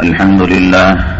الحمد لله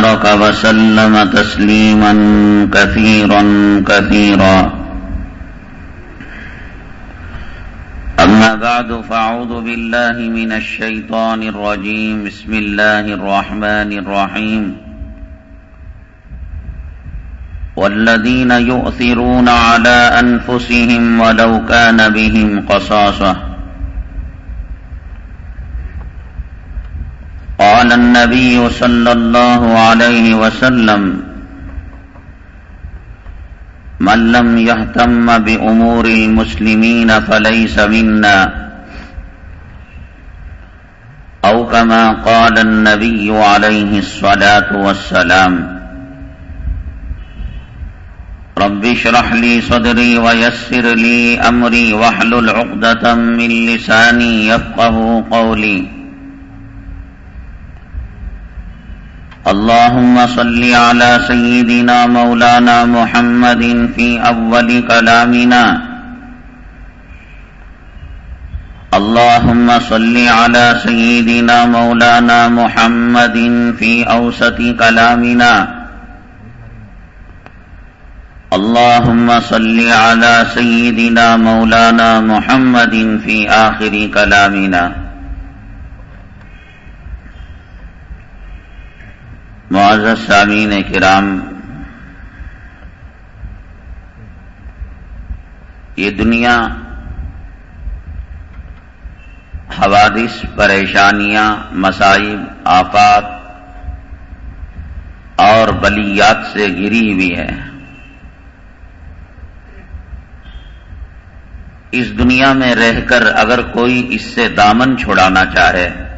وسلم تسليما كثيرا كثيرا. أما بعد فأعوذ بالله من الشيطان الرجيم. بسم الله الرحمن الرحيم. والذين يؤثرون على أنفسهم ولو كان بهم قصاصة قال النبي صلى الله عليه وسلم من لم يهتم بأمور المسلمين فليس منا. أو كما قال النبي عليه الصلاة والسلام رب اشرح لي صدري ويسر لي أمري واحلل عقدة من لساني يفقه قولي. اللهم صل على سيدنا مولانا محمد في أول كلامنا. اللهم صل على سيدنا مولانا محمد في أوسط كلامنا. اللهم صل على سيدنا مولانا محمد في آخر كلامنا. معزز سامین کرام، یہ دنیا حوادث، پریشانیاں مسائب آفات اور بلیات سے گری ہوئی ہے۔ اس دنیا میں رہ کر اگر کوئی اس سے دامن چھڑانا چاہے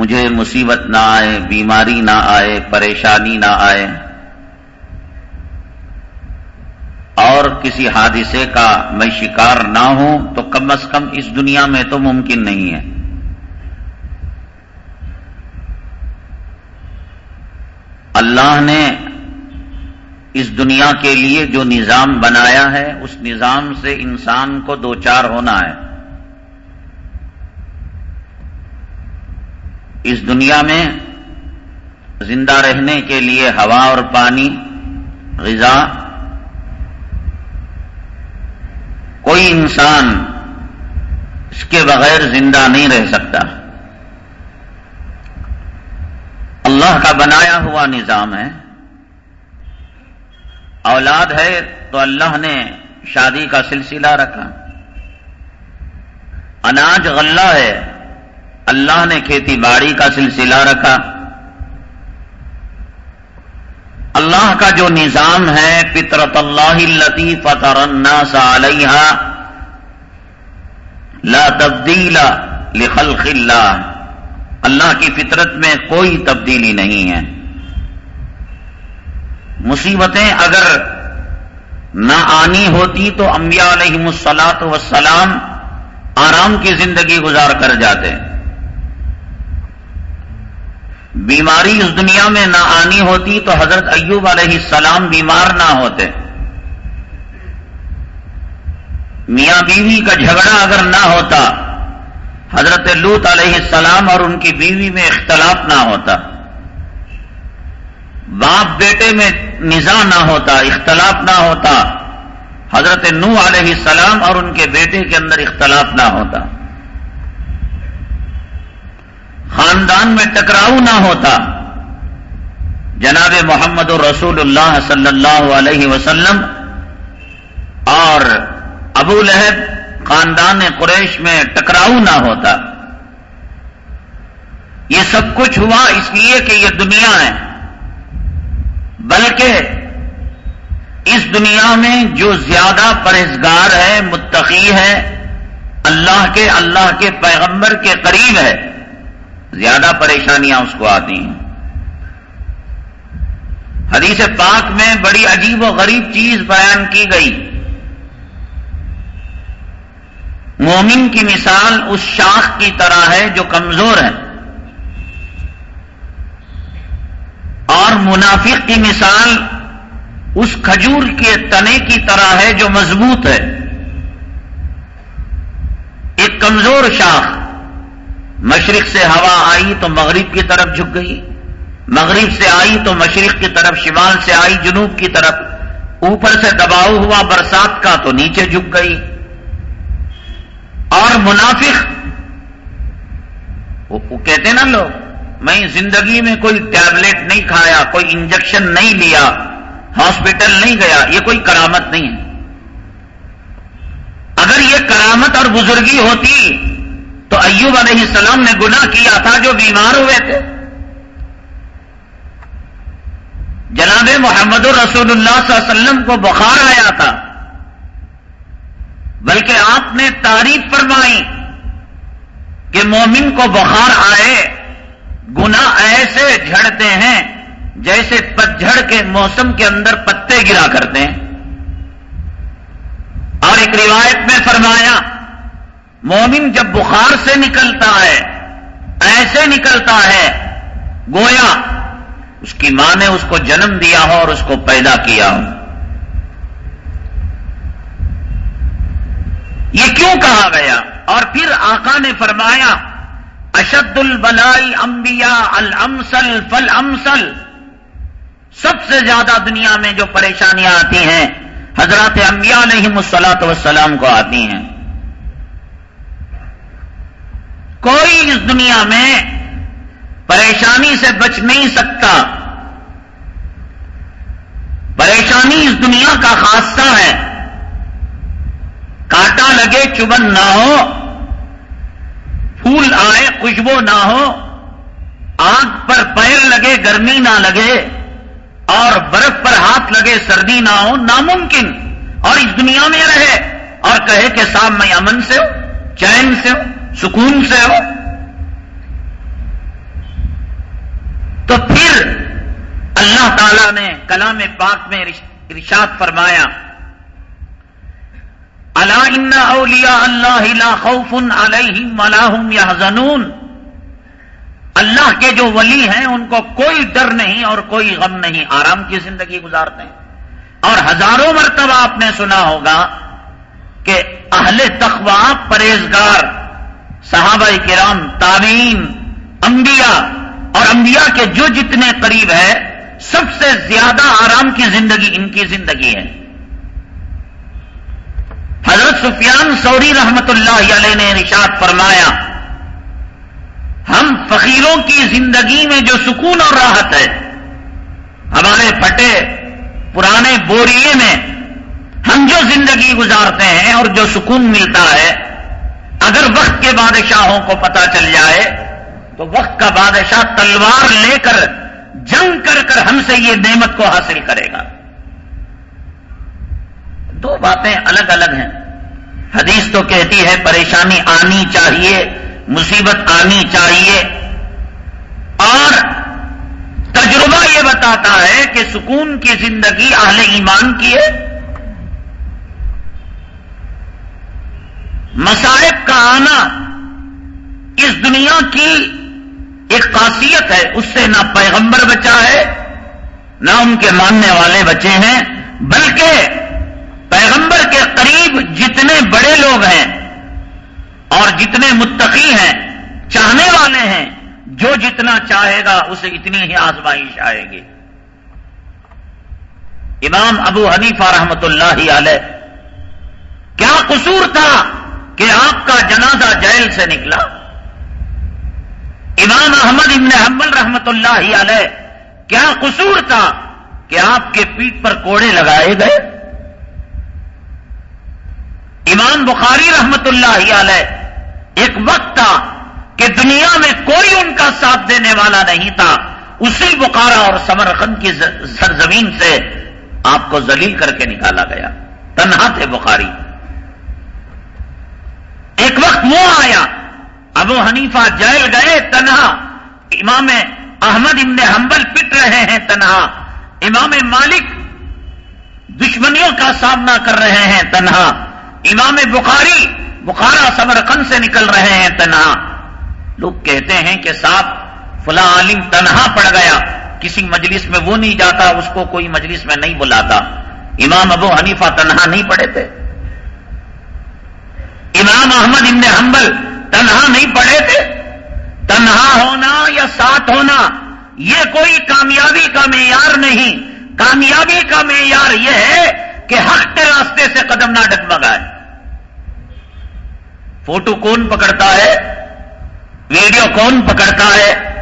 مجھے مصیبت نہ آئے، بیماری نہ آئے، پریشانی نہ آئے۔ اور کسی حادثے کا میں شکار نہ ہوں تو کم از کم اس دنیا میں تو ممکن نہیں ہے۔ اللہ نے اس دنیا کے لیے جو نظام بنایا ہے، اس نظام سے انسان کو دو چار ہونا ہے۔ اس دنیا میں زندہ رہنے کے لیے ہوا اور پانی، غذا، کوئی انسان اس کے بغیر زندہ نہیں رہ سکتا۔ اللہ کا بنایا ہوا نظام ہے۔ اولاد ہے تو اللہ نے شادی کا سلسلہ رکھا۔ اناج غلہ ہے اللہ نے کھیتی باڑی کا سلسلہ رکھا۔ اللہ کا جو نظام ہے، فطرت اللہ لطیف الناس علیہ لا تبدیل لخلق اللہ۔ اللہ کی فطرت میں کوئی تبدیلی نہیں ہے۔ مصیبتیں اگر نہ آنی ہوتی تو انبیاء علیہ السلاط وسلام آرام کی زندگی گزار کر جاتے۔ بیماری اس دنیا میں نہ آنی ہوتی تو حضرت ایوب علیہ السلام بیمار نہ ہوتے۔ میاں بیوی کا جھگڑا اگر نہ ہوتا، حضرت لوت علیہ السلام اور ان کی بیوی میں اختلاف نہ ہوتا۔ باپ بیٹے میں نظام نہ ہوتا، اختلاف نہ ہوتا۔ حضرت نو علیہ السلام اور ان کے بیٹے کے اندر اختلاف نہ ہوتا۔ خاندان میں ٹکراؤ نہ ہوتا۔ جناب محمد الرسول اللہ صلی اللہ علیہ وسلم اور ابو لہب خاندان قریش میں ٹکراؤ نہ ہوتا۔ یہ سب کچھ ہوا اس لیے کہ یہ دنیا ہے۔ بلکہ اس دنیا میں جو زیادہ پرہزگار ہے، متقی ہے، اللہ کے اللہ کے پیغمبر کے قریب ہے۔ زیادہ پریشانیاں اس کو آتی ہیں۔ حدیث پاک میں بڑی عجیب و غریب چیز بیان کی گئی۔ مومن کی مثال اس شاخ کی طرح ہے جو کمزور ہے۔ اور منافق کی مثال اس کھجور کے تنے کی طرح ہے جو مضبوط ہے۔ ایک کمزور شاخ۔ مشرق سے ہوا آئی تو مغرب کی طرف جھک گئی۔ مغرب سے آئی تو مشرق کی طرف، شمال سے آئی جنوب کی طرف۔ اوپر سے دباؤ ہوا، برسات کا تو نیچے جھک گئی۔ اور منافق، وہ کہتے نا لوگ، میں زندگی میں کوئی ٹیبلٹ نہیں کھایا، کوئی انجیکشن نہیں لیا، ہاسپٹل نہیں گیا، یہ کوئی کرامت نہیں ہے۔ اگر یہ کرامت اور بزرگی ہوتی تو ایوب علیہ السلام نے گناہ کیا تھا جو بیمار ہوئے تھے۔ جناب محمد الرسول اللہ صلی اللہ علیہ وسلم کو بخار آیا تھا۔ بلکہ آپ نے تعریف فرمائی کہ مومن کو بخار آئے گنا ایسے جھڑتے ہیں جیسے پتجھڑ کے موسم کے اندر پتے گرا کرتے ہیں۔ اور ایک روایت میں فرمایا مومن جب بخار سے نکلتا ہے، ایسے نکلتا ہے، گویا اس کی ماں نے اس کو جنم دیا ہو اور اس کو پیدا کیا ہو۔ یہ کیوں کہا گیا؟ اور پھر آقا نے فرمایا، اشد البلائی انبیاء الامسل فل امسل سب سے زیادہ دنیا میں جو پریشانیاں آتی ہیں، حضرات انبیاء علیہ مسلاط وسلام کو آتی ہیں۔ کوئی اس دنیا میں پریشانی سے بچ نہیں سکتا۔ پریشانی اس دنیا کا خاصہ ہے۔ کاٹا لگے چبن نہ ہو، پھول آئے خوشبو نہ ہو، آنکھ پر پیر لگے گرمی نہ لگے، اور برف پر ہاتھ لگے سردی نہ ہو، ناممکن۔ اور اس دنیا میں رہے اور کہے کہ صاحب، میں امن سے ہوں، چین سے ہوں سکون سے ہو، تو پھر اللہ تعالی نے کلام پاک میں رشاد فرمایا اللہ اولیاء اللہ خوف علیہم ملاحم یا اللہ کے جو ولی ہیں، ان کو کوئی ڈر نہیں اور کوئی غم نہیں، آرام کی زندگی گزارتے ہیں۔ اور ہزاروں مرتبہ آپ نے سنا ہوگا کہ اہل تخوا پرہیزگار صحابہ کرام تعمیم انبیاء اور انبیاء کے جو جتنے قریب ہے، سب سے زیادہ آرام کی زندگی ان کی زندگی ہے۔ حضرت سفیان سوری رحمت اللہ علیہ نے نشاد فرمایا، ہم فقیروں کی زندگی میں جو سکون اور راحت ہے، ہمارے پھٹے پرانے بوریے میں ہم جو زندگی گزارتے ہیں اور جو سکون ملتا ہے اگر وقت کے بادشاہوں کو پتا چل جائے، تو وقت کا بادشاہ تلوار لے کر جنگ کر کر ہم سے یہ نعمت کو حاصل کرے گا۔ دو باتیں الگ الگ ہیں۔ حدیث تو کہتی ہے، پریشانی آنی چاہیے، مصیبت آنی چاہیے۔ اور تجربہ یہ بتاتا ہے کہ سکون کی زندگی اہل ایمان کی ہے۔ مسائب کا آنا اس دنیا کی ایک خاصیت ہے، اس سے نہ پیغمبر بچا ہے، نہ ان کے ماننے والے بچے ہیں، بلکہ پیغمبر کے قریب جتنے بڑے لوگ ہیں اور جتنے متقی ہیں، چاہنے والے ہیں، جو جتنا چاہے گا اسے اتنی ہی آزمائش آئے گی۔ امام ابو حنیفہ رحمت اللہ علیہ، کیا قصور تھا؟ کہ آپ کا جنازہ جیل سے نکلا۔ امام احمد ابن حمل رحمت اللہ علیہ، کیا قصور تھا کہ آپ کے پیٹ پر کوڑے لگائے گئے؟ امام بخاری رحمت اللہ علیہ، ایک وقت تھا کہ دنیا میں کوئی ان کا ساتھ دینے والا نہیں تھا۔ اسی بخارا اور سمرخند کی سرزمین سے آپ کو ذلیل کر کے نکالا گیا۔ تنہا تھے بخاری۔ ایک وقت وہ آیا۔ ابو حنیفہ جیل گئے، تنہا۔ امام احمد ابن حنبل پٹ رہے ہیں، تنہا۔ امام مالک دشمنیوں کا سامنا کر رہے ہیں، تنہا۔ امام بخاری، بخارا سمرقند سے نکل رہے ہیں، تنہا۔ لوگ کہتے ہیں کہ صاحب، فلاں عالم تنہا پڑ گیا۔ کسی مجلس میں وہ نہیں جاتا، اس کو کوئی مجلس میں نہیں بلاتا۔ امام ابو حنیفہ تنہا نہیں پڑے تھے۔ امام احمد ابن حنبل تنہا نہیں پڑے تھے؟ تنہا ہونا یا ساتھ ہونا؟ یہ کوئی کامیابی کا معیار نہیں۔ کامیابی کا معیار یہ ہے کہ حق کے راستے سے قدم نہ ڈگمگائے فوٹو کون پکڑتا ہے؟ ویڈیو کون پکڑتا ہے؟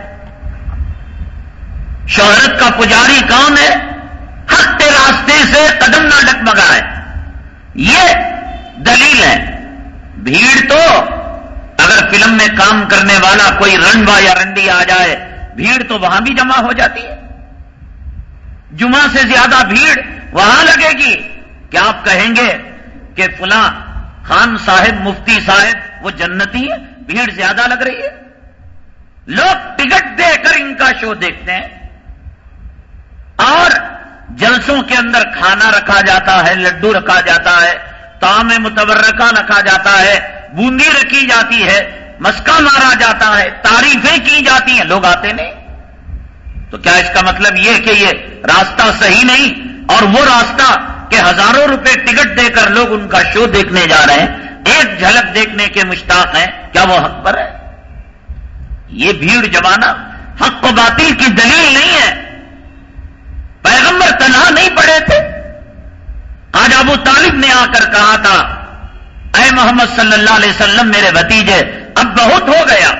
شہرت کا پجاری کون ہے؟ حق کے راستے سے قدم نہ ڈگمگائے یہ دلیل ہے۔ بھیڑ تو اگر فلم میں کام کرنے والا کوئی رنڈوا یا رنڈی آ جائے، بھیڑ تو وہاں بھی جمع ہو جاتی ہے۔ جمعہ سے زیادہ بھیڑ وہاں لگے گی۔ کیا آپ کہیں گے کہ فلاں خان صاحب، مفتی صاحب، وہ جنتی ہے بھیڑ زیادہ لگ رہی ہے۔ لوگ ٹکٹ دے کر ان کا شو دیکھتے ہیں۔ اور جلسوں کے اندر کھانا رکھا جاتا ہے، لڈو رکھا جاتا ہے۔ تام متبرکہ رکھا جاتا ہے، بوندی رکھی جاتی ہے مسکا مارا جاتا ہے، تعریفیں کی جاتی ہیں، لوگ آتے نہیں۔ تو کیا اس کا مطلب یہ کہ یہ راستہ صحیح نہیں؟ اور وہ راستہ کہ ہزاروں روپے ٹکٹ دے کر لوگ ان کا شو دیکھنے جا رہے ہیں، ایک جھلک دیکھنے کے مشتاق ہیں، کیا وہ حق پر ہے؟ یہ بھیڑ جمانا حق و باطل کی دلیل نہیں ہے۔ پیغمبر تنہا نہیں پڑے تھے۔ آج ابو طالب نے آ کر کہا تھا، اے محمد صلی اللہ علیہ وسلم، میرے بھتیجے، اب بہت ہو گیا۔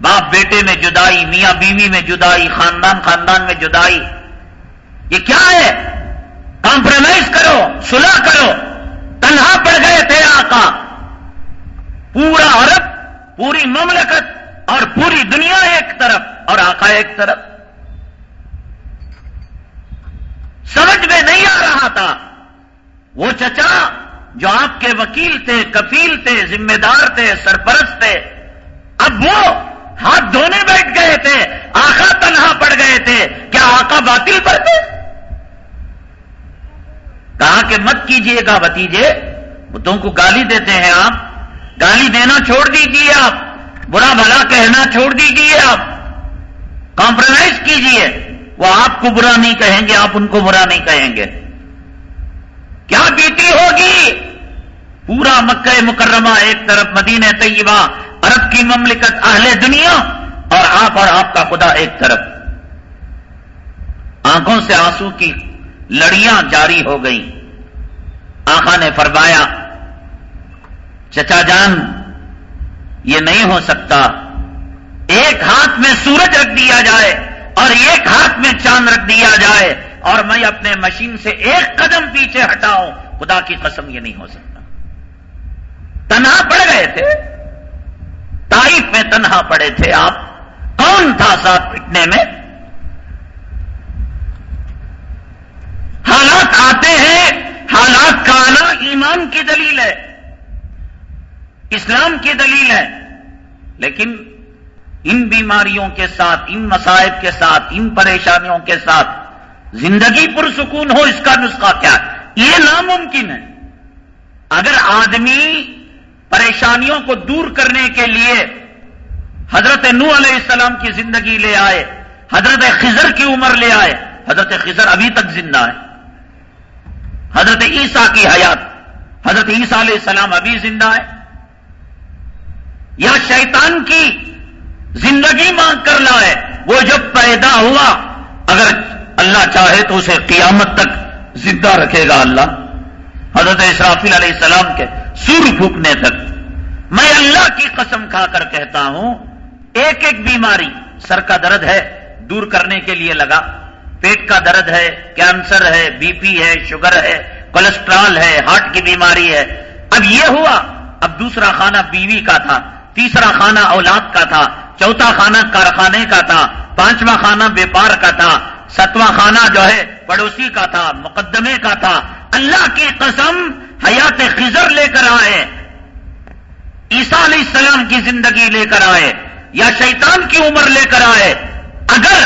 باپ بیٹے میں جدائی، میاں بیوی میں جدائی، خاندان خاندان میں جدائی۔ یہ کیا ہے؟ کمپرومائز کرو سلا کرو۔ تنہا پڑ گئے تھے آقا۔ پورا عرب، پوری مملکت اور پوری دنیا ایک طرف اور آقا ایک طرف۔ سمجھ میں نہیں آ رہا تھا۔ وہ چچا جو آپ کے وکیل تھے، کفیل تھے، ذمہ دار تھے، سرپرست تھے، اب وہ ہاتھ دھونے بیٹھ گئے تھے آقا تنہا پڑ گئے تھے۔ کیا آقا باطل پر تھے؟ کہا کہ مت کیجیے گا بتیجے بتوں کو گالی دیتے ہیں آپ۔ گالی دینا چھوڑ دیجیے آپ۔ برا بھلا کہنا چھوڑ دیجیے آپ۔ کمپرومائز کیجیے وہ آپ کو برا نہیں کہیں گے، آپ ان کو برا نہیں کہیں گے۔ کیا بیتی ہوگی؟ پورا مکہ مکرمہ ایک طرف مدینہ طیبہ، عرب کی مملکت، اہل دنیا، اور آپ اور آپ کا خدا ایک طرف۔ آنکھوں سے آنسو کی لڑیاں جاری ہو گئیں۔ آخا نے فرمایا، چچا جان، یہ نہیں ہو سکتا۔ ایک ہاتھ میں سورج رکھ دیا جائے۔ اور ایک ہاتھ میں چاند رکھ دیا جائے اور میں اپنے مشین سے ایک قدم پیچھے ہٹاؤں، خدا کی قسم یہ نہیں ہو سکتا۔ تنہا پڑ گئے تھے۔ تاریخ میں تنہا پڑے تھے آپ۔ کون تھا ساتھ پٹنے میں؟ حالات آتے ہیں۔ حالات کا آنا ایمان کی دلیل ہے۔ اسلام کی دلیل ہے۔ لیکن ان بیماریوں کے ساتھ، ان مسائب کے ساتھ، ان پریشانیوں کے ساتھ زندگی پرسکون ہو، اس کا نسخہ کیا؟ ہے یہ ناممکن ہے۔ اگر آدمی پریشانیوں کو دور کرنے کے لیے حضرت نو علیہ السلام کی زندگی لے آئے، حضرت خزر کی عمر لے آئے، حضرت خزر ابھی تک زندہ ہے حضرت عیسیٰ کی حیات، حضرت عیسیٰ علیہ السلام ابھی زندہ ہے یا شیطان کی زندگی مانگ کر لائے، وہ جب پیدا ہوا، اگر اللہ چاہے تو اسے قیامت تک زندہ رکھے گا اللہ۔ حضرت اسرافیل علیہ السلام کے سور پھونکنے تک۔ میں اللہ کی قسم کھا کر کہتا ہوں، ایک ایک بیماری سر کا درد ہے، دور کرنے کے لیے لگا۔ پیٹ کا درد ہے، کینسر ہے، بی پی ہے، شوگر ہے کولیسٹرال ہے، ہارٹ کی بیماری ہے۔ اب یہ ہوا، اب دوسرا خانہ بیوی کا تھا، تیسرا خانہ اولاد کا تھا۔ چوتھا خانہ کارخانے کا تھا، پانچواں خانہ بیپار کا تھا ستواں خانہ جو ہے پڑوسی کا تھا، مقدمے کا تھا۔ اللہ کی قسم حیات خزر لے کر آئے، عیسیٰ علیہ السلام کی زندگی لے کر آئے یا شیطان کی عمر لے کر آئے۔ اگر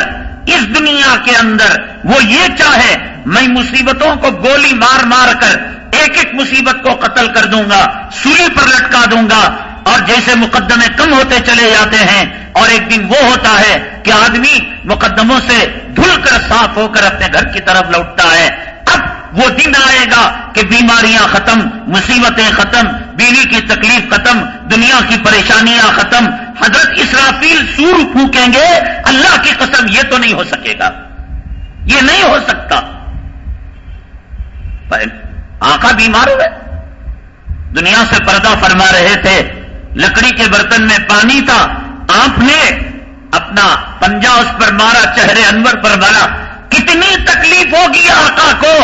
اس دنیا کے اندر وہ یہ چاہے، میں مصیبتوں کو گولی مار مار کر ایک ایک مصیبت کو قتل کر دوں گا، سولی پر لٹکا دوں گا اور جیسے مقدمے کم ہوتے چلے جاتے ہیں اور ایک دن وہ ہوتا ہے کہ آدمی مقدموں سے دھل کر صاف ہو کر اپنے گھر کی طرف لوٹتا ہے۔ اب وہ دن آئے گا کہ بیماریاں ختم، مصیبتیں ختم، بیوی کی تکلیف ختم، دنیا کی پریشانیاں ختم۔ حضرت اسرافیل سور پھونکیں گے، اللہ کی قسم یہ تو نہیں ہو سکے گا۔ یہ نہیں ہو سکتا۔ آخا بیمار ہوئے۔ دنیا سے پردہ فرما رہے تھے۔ لکڑی کے برتن میں پانی تھا آپ نے اپنا پنجا اس پر مارا، چہرے انور پر مارا کتنی تکلیف ہوگی آقا کو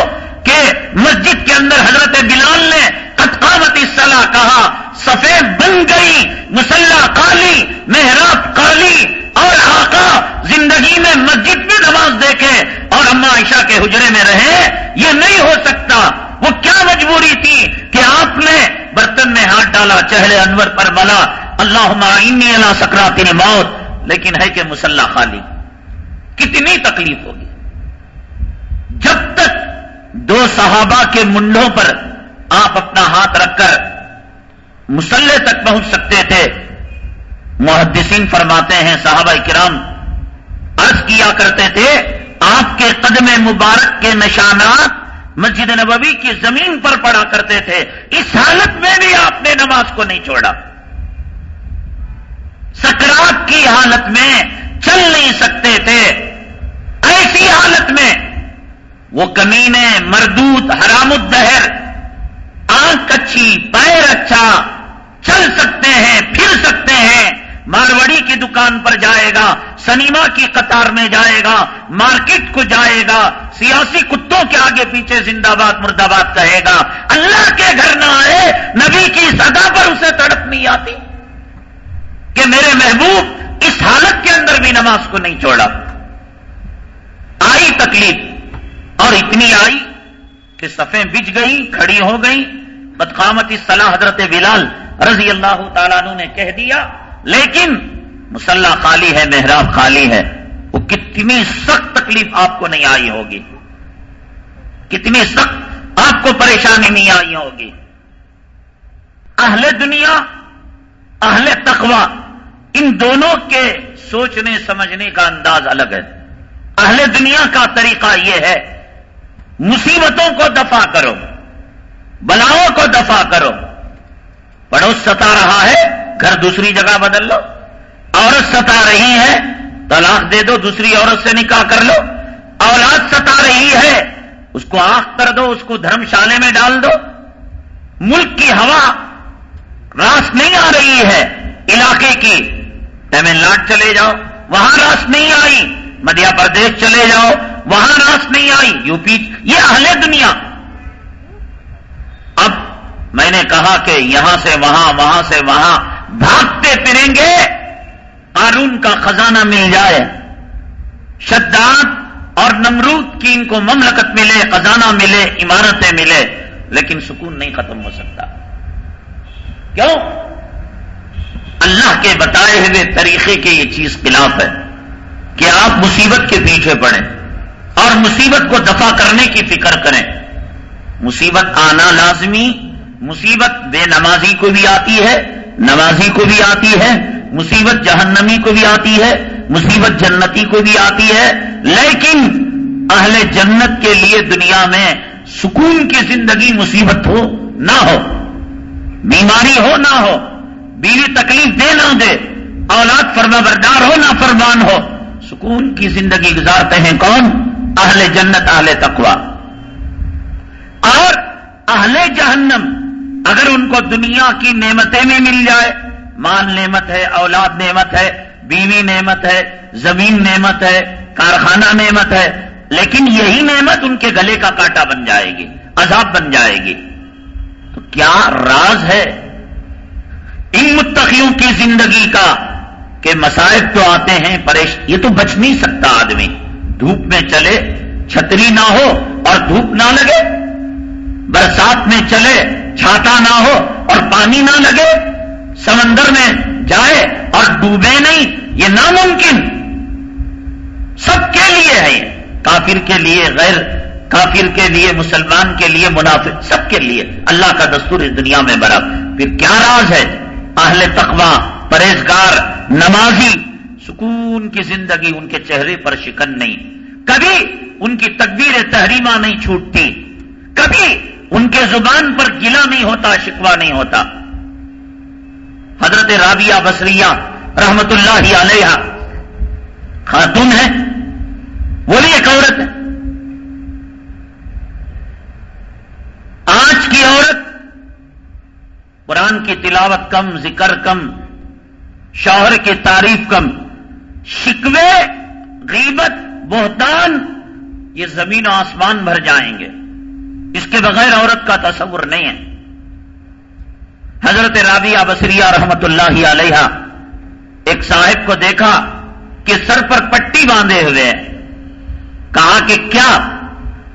کہ مسجد کے اندر حضرت بلال نے قطقامت صلاح کہا، سفید بن گئی، مسلح کالی محراب کالی اور آقا زندگی میں مسجد میں نماز دیکھے اور اما عائشہ کے حجرے میں رہے، یہ نہیں ہو سکتا۔ وہ کیا مجبوری تھی کہ آپ نے برتن میں ہاتھ ڈالا، چہرے انور پر ملا اللہ معینی اللہ سکرات موت، لیکن ہے کہ مسلح خالی۔ کتنی تکلیف ہوگی؟ جب تک دو صحابہ کے منڈوں پر آپ اپنا ہاتھ رکھ کر مسلح تک پہنچ سکتے تھے، محدثین فرماتے ہیں، صحابہ کرام عرض کیا کرتے تھے، آپ کے قدم مبارک کے نشانات مسجد نبوی کی زمین پر پڑا کرتے تھے۔ اس حالت میں بھی آپ نے نماز کو نہیں چھوڑا۔ سکرات کی حالت میں چل نہیں سکتے تھے۔ ایسی حالت میں وہ کمینے مردوت حرام الدہر، آنکھ اچھی، پیر اچھا چل سکتے ہیں، پھر سکتے ہیں۔ ماروڑی کی دکان پر جائے گا۔ سنیما کی قطار میں جائے گا، مارکیٹ کو جائے گا، سیاسی کتوں کے آگے پیچھے زندہ باد مرد آباد کہے گا، اللہ کے گھر نہ آئے، نبی کی سدا پر اسے تڑپ نہیں آتی کہ میرے محبوب اس حالت کے اندر بھی نماز کو نہیں چھوڑا۔ آئی تکلیف، اور اتنی آئی کہ صفیں بج گئی کھڑی ہو گئی بدقامتی صلاح حضرت بلال رضی اللہ تعالیٰ نے کہہ دیا، لیکن مسلح خالی ہے، محراب خالی ہے، وہ کتنی سخت تکلیف آپ کو نہیں آئی ہوگی۔ کتنی سخت آپ کو پریشانی نہیں آئی ہوگی۔ اہل دنیا، اہل تقوا ان دونوں کے سوچنے، سمجھنے کا انداز الگ ہے۔ اہل دنیا کا طریقہ یہ ہے، مصیبتوں کو دفاع کرو، بلاؤں کو دفاع کرو۔ پڑوس ستا رہا ہے، گھر دوسری جگہ بدل لو۔ عورت ستا رہی ہے، طلاق دے دو، دوسری عورت سے نکاح کر لو۔ اولاد ستا رہی ہے، اس کو آخ کر دو، اس کو دھرم شالے میں ڈال دو۔ ملک کی ہوا راس نہیں آ رہی ہے علاقے کی۔ تمل ناڈ چلے جاؤ، وہاں راس نہیں آئی۔ مدھیہ پردیش چلے جاؤ، وہاں راس نہیں آئی۔ یو پی، یہ اہل دنیا۔ اب میں نے کہا کہ یہاں سے وہاں وہاں سے وہاں بھاگتے پھریں گے۔ قانون کا خزانہ مل جائے، شداد اور نمرود کی ان کو مملکت ملے، خزانہ ملے، عمارتیں ملے، لیکن سکون نہیں ختم ہو سکتا۔ کیوں؟ اللہ کے بتائے ہوئے طریقے کے یہ چیز خلاف ہے کہ آپ مصیبت کے پیچھے پڑیں اور مصیبت کو دفع کرنے کی فکر کریں۔ مصیبت آنا لازمی، مصیبت بے نمازی کو بھی آتی ہے، نمازی کو بھی آتی ہے مصیبت جہنمی کو بھی آتی ہے، مصیبت جنتی کو بھی آتی ہے، لیکن اہل جنت کے لیے دنیا میں سکون کی زندگی مصیبت ہو نہ ہو، بیماری ہو نہ ہو، بیوی تکلیف دے نہ دے، اولاد فرما بردار ہو نہ فرمان ہو، سکون کی زندگی گزارتے ہیں کون؟ اہل جنت، اہل تقوا اور اہل جہنم، اگر ان کو دنیا کی نعمتیں میں مل جائے مال نعمت ہے، اولاد نعمت ہے، بیوی نعمت ہے، زمین نعمت ہے، کارخانہ نعمت ہے، لیکن یہی نعمت ان کے گلے کا کاٹا بن جائے گی، عذاب بن جائے گی۔ تو کیا راز ہے ان متقیوں کی زندگی کا کہ مسائب تو آتے ہیں، پریش، یہ تو بچ نہیں سکتا آدمی۔ دھوپ میں چلے، چھتری نہ ہو اور دھوپ نہ لگے، برسات میں چلے، چھاتا نہ ہو اور پانی نہ لگے۔ سمندر میں جائے اور ڈوبے نہیں، یہ ناممکن۔ سب کے لیے ہے یہ۔ کافر کے لیے، غیر کافر کے لیے، مسلمان کے لیے، منافق، سب کے لیے۔ اللہ کا دستور اس دنیا میں برا پھر کیا راز ہے؟ اہل تقوا پرہیزگار، نمازی۔ سکون کی زندگی ان کے چہرے پر شکن نہیں۔ کبھی ان کی تقبیر تحریمہ نہیں چھوٹتی۔ کبھی ان کے زبان پر گلا نہیں ہوتا شکوا نہیں ہوتا۔ حضرت رابعہ بصریہ رحمت اللہ علیہ خاتون ہے وہ بھی ایک عورت ہے۔ آج کی عورت قرآن کی تلاوت کم، ذکر کم، شوہر کی تعریف کم، شکوے، غیبت، بہتان، یہ زمین و آسمان بھر جائیں گے۔ اس کے بغیر عورت کا تصور نہیں ہے۔ حضرت رابعہ بصریہ رحمت اللہ علیہ ایک صاحب کو دیکھا کہ سر پر پٹی باندھے ہوئے کہا کہ کیا؟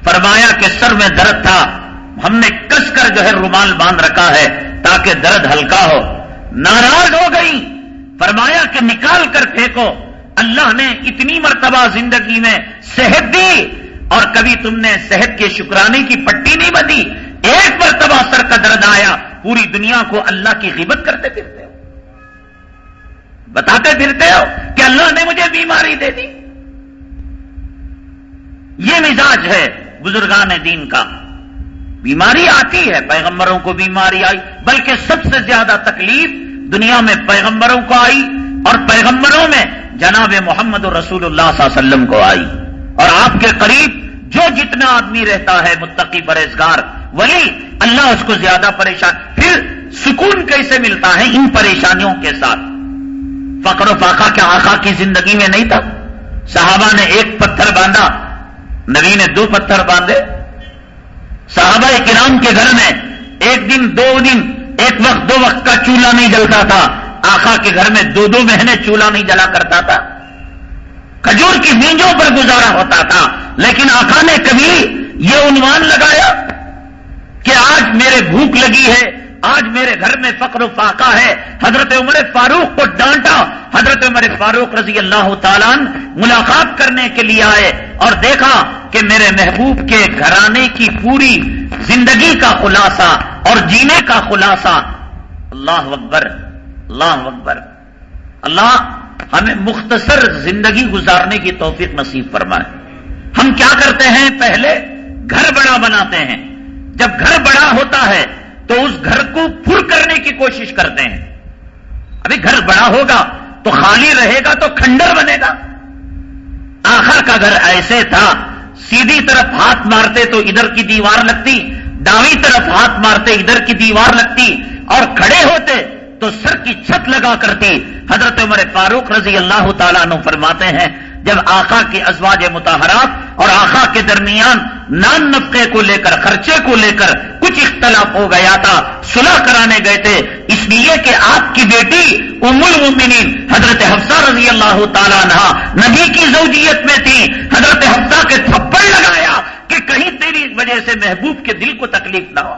فرمایا کہ سر میں درد تھا۔ ہم نے کس کر جو ہے رومال باندھ رکھا ہے تاکہ درد ہلکا ہو۔ ناراض ہو گئی۔ فرمایا کہ نکال کر پھینکو۔ اللہ نے اتنی مرتبہ زندگی میں صحت دی اور کبھی تم نے صحت کے شکرانے کی پٹی نہیں بدی ایک مرتبہ سر کا درد آیا۔ پوری دنیا کو اللہ کی غیبت کرتے پھرتے ہو۔ بتاتے پھرتے ہو کہ اللہ نے مجھے بیماری دے دی۔ یہ مزاج ہے بزرگان دین کا۔ بیماری آتی ہے، پیغمبروں کو بیماری آئی، بلکہ سب سے زیادہ تکلیف دنیا میں پیغمبروں کو آئی اور پیغمبروں میں جناب محمد رسول اللہ صلی اللہ علیہ وسلم کو آئی۔ اور آپ کے قریب جو جتنا آدمی رہتا ہے، متقی پرہیزگار وہی اللہ اس کو زیادہ پریشان پھر سکون کیسے ملتا ہے ان پریشانیوں کے ساتھ؟ فقر و فاقہ کے آخا کی زندگی میں نہیں تھا؟ صحابہ نے ایک پتھر باندھا، نبی نے دو پتھر باندھے۔ صحابہ کرام کے گھر میں ایک دن، دو دن، ایک وقت، دو وقت کا چولہا نہیں جلتا تھا۔ آخا کے گھر میں دو دو مہینے چولہا نہیں جلا کرتا تھا۔ کھجور کی بیجوں پر گزارا ہوتا تھا، لیکن آخا نے کبھی یہ عنوان لگایا کہ آج میرے بھوک لگی ہے آج میرے گھر میں فقر و فاقہ ہے۔ حضرت عمر فاروق کو ڈانٹا۔ حضرت عمر فاروق رضی اللہ تعالیٰ ملاقات کرنے کے لیے آئے اور دیکھا کہ میرے محبوب کے گھرانے کی پوری زندگی کا خلاصہ اور جینے کا خلاصہ۔ اللہ اکبر اللہ اکبر۔ اللہ ہمیں مختصر زندگی گزارنے کی توفیق نصیب فرمائے۔ ہم کیا کرتے ہیں؟ پہلے گھر بڑا بناتے ہیں۔ جب گھر بڑا ہوتا ہے تو اس گھر کو پر کرنے کی کوشش کرتے ہیں۔ ابھی گھر بڑا ہوگا تو خالی رہے گا تو کھنڈر بنے گا۔ آخر کا گھر ایسے تھا، سیدھی طرف ہاتھ مارتے تو ادھر کی دیوار لگتی، داوی طرف ہاتھ مارتے ادھر کی دیوار لگتی، اور کھڑے ہوتے تو سر کی چھت لگا کرتی۔ حضرت عمر فاروق رضی اللہ تعالیٰ نو فرماتے ہیں جب آقا کے ازواج متحرات اور آقا کے درمیان نان نفقے کو لے کر، خرچے کو لے کر کچھ اختلاف ہو گیا تھا، صلح کرانے گئے تھے۔ اس لیے کہ آپ کی بیٹی ام المؤمنین حضرت حفصہ رضی اللہ تعالیٰ نہ نبی کی زوجیت میں تھی۔ حضرت حفصہ کے تھپڑ لگایا کہ کہیں تیری وجہ سے محبوب کے دل کو تکلیف نہ ہو۔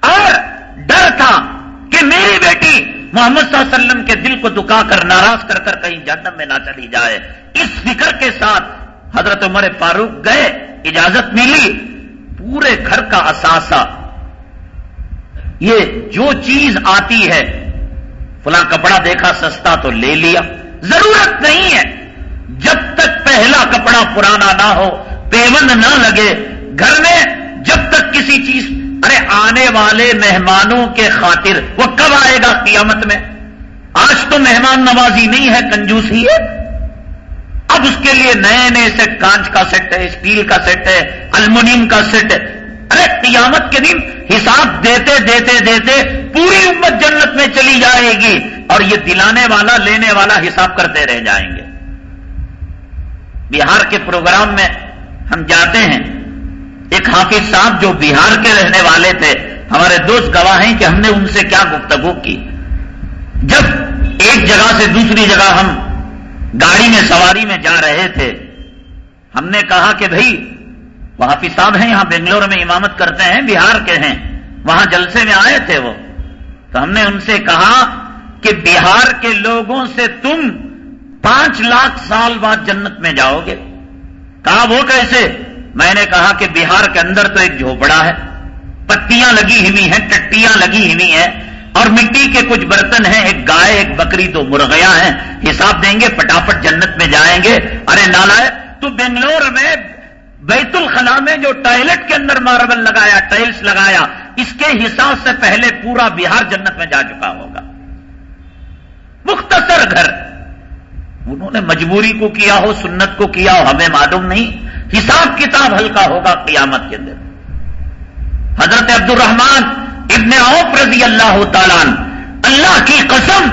اور ڈر تھا کہ میری بیٹی محمد صلی اللہ علیہ وسلم کے دل کو دکا کر ناراض کر کر کہیں جہنم میں نہ چلی جائے۔ اس فکر کے ساتھ حضرت عمر فاروق گئے، اجازت ملی۔ پورے گھر کا اثاثہ یہ جو چیز آتی ہے، فلاں کپڑا دیکھا، سستا تو لے لیا۔ ضرورت نہیں ہے۔ جب تک پہلا کپڑا پرانا نہ ہو پیون نہ لگے، گھر میں جب تک کسی چیز ارے آنے والے مہمانوں کے خاطر۔ وہ کب آئے گا قیامت میں؟ آج تو مہمان نوازی نہیں ہے کنجوس ہی ہے۔ اب اس کے لیے نئے نئے سیٹ، کانچ کا سیٹ ہے، اسٹیل کا سیٹ ہے، المونیم کا سیٹ ہے۔ ارے، قیامت کے دن حساب دیتے دیتے دیتے پوری امت جنت میں چلی جائے گی اور یہ دلانے والا، لینے والا حساب کرتے رہ جائیں گے۔ بہار کے پروگرام میں ہم جاتے ہیں۔ ایک حافظ صاحب جو بہار کے رہنے والے تھے، ہمارے دوست گواہ ہیں کہ ہم نے ان سے کیا گفتگو کی۔ جب ایک جگہ سے دوسری جگہ ہم گاڑی میں، سواری میں جا رہے تھے، ہم نے کہا کہ بھائی وہ حافظ صاحب ہیں، یہاں بنگلور میں امامت کرتے ہیں، بہار کے ہیں، وہاں جلسے میں آئے تھے وہ۔ تو ہم نے ان سے کہا کہ بہار کے لوگوں سے تم پانچ لاکھ سال بعد جنت میں جاؤ گے۔ کہا، وہ کیسے؟ میں نے کہا کہ بہار کے اندر تو ایک جھوپڑا ہے، پتیاں لگی ہوئی ہیں، ٹٹیاں لگی ہوئی ہیں، اور مٹی کے کچھ برتن ہیں، ایک گائے، ایک بکری دو مرغیاں ہیں۔ حساب دیں گے پٹافٹ جنت میں جائیں گے۔ ارے نالا تو بنگلور میں بیت الخلا میں جو ٹائلٹ کے اندر ماربل لگایا، ٹائلس لگایا، اس کے حساب سے پہلے پورا بہار جنت میں جا چکا ہوگا۔ مختصر گھر۔ انہوں نے مجبوری کو کیا ہو، سنت کو کیا ہو، ہمیں معلوم نہیں۔ حساب کتاب ہلکا ہوگا قیامت کے اندر حضرت عبد الرحمان ابن اوپ رضی اللہ تعالیٰ اللہ کی قسم،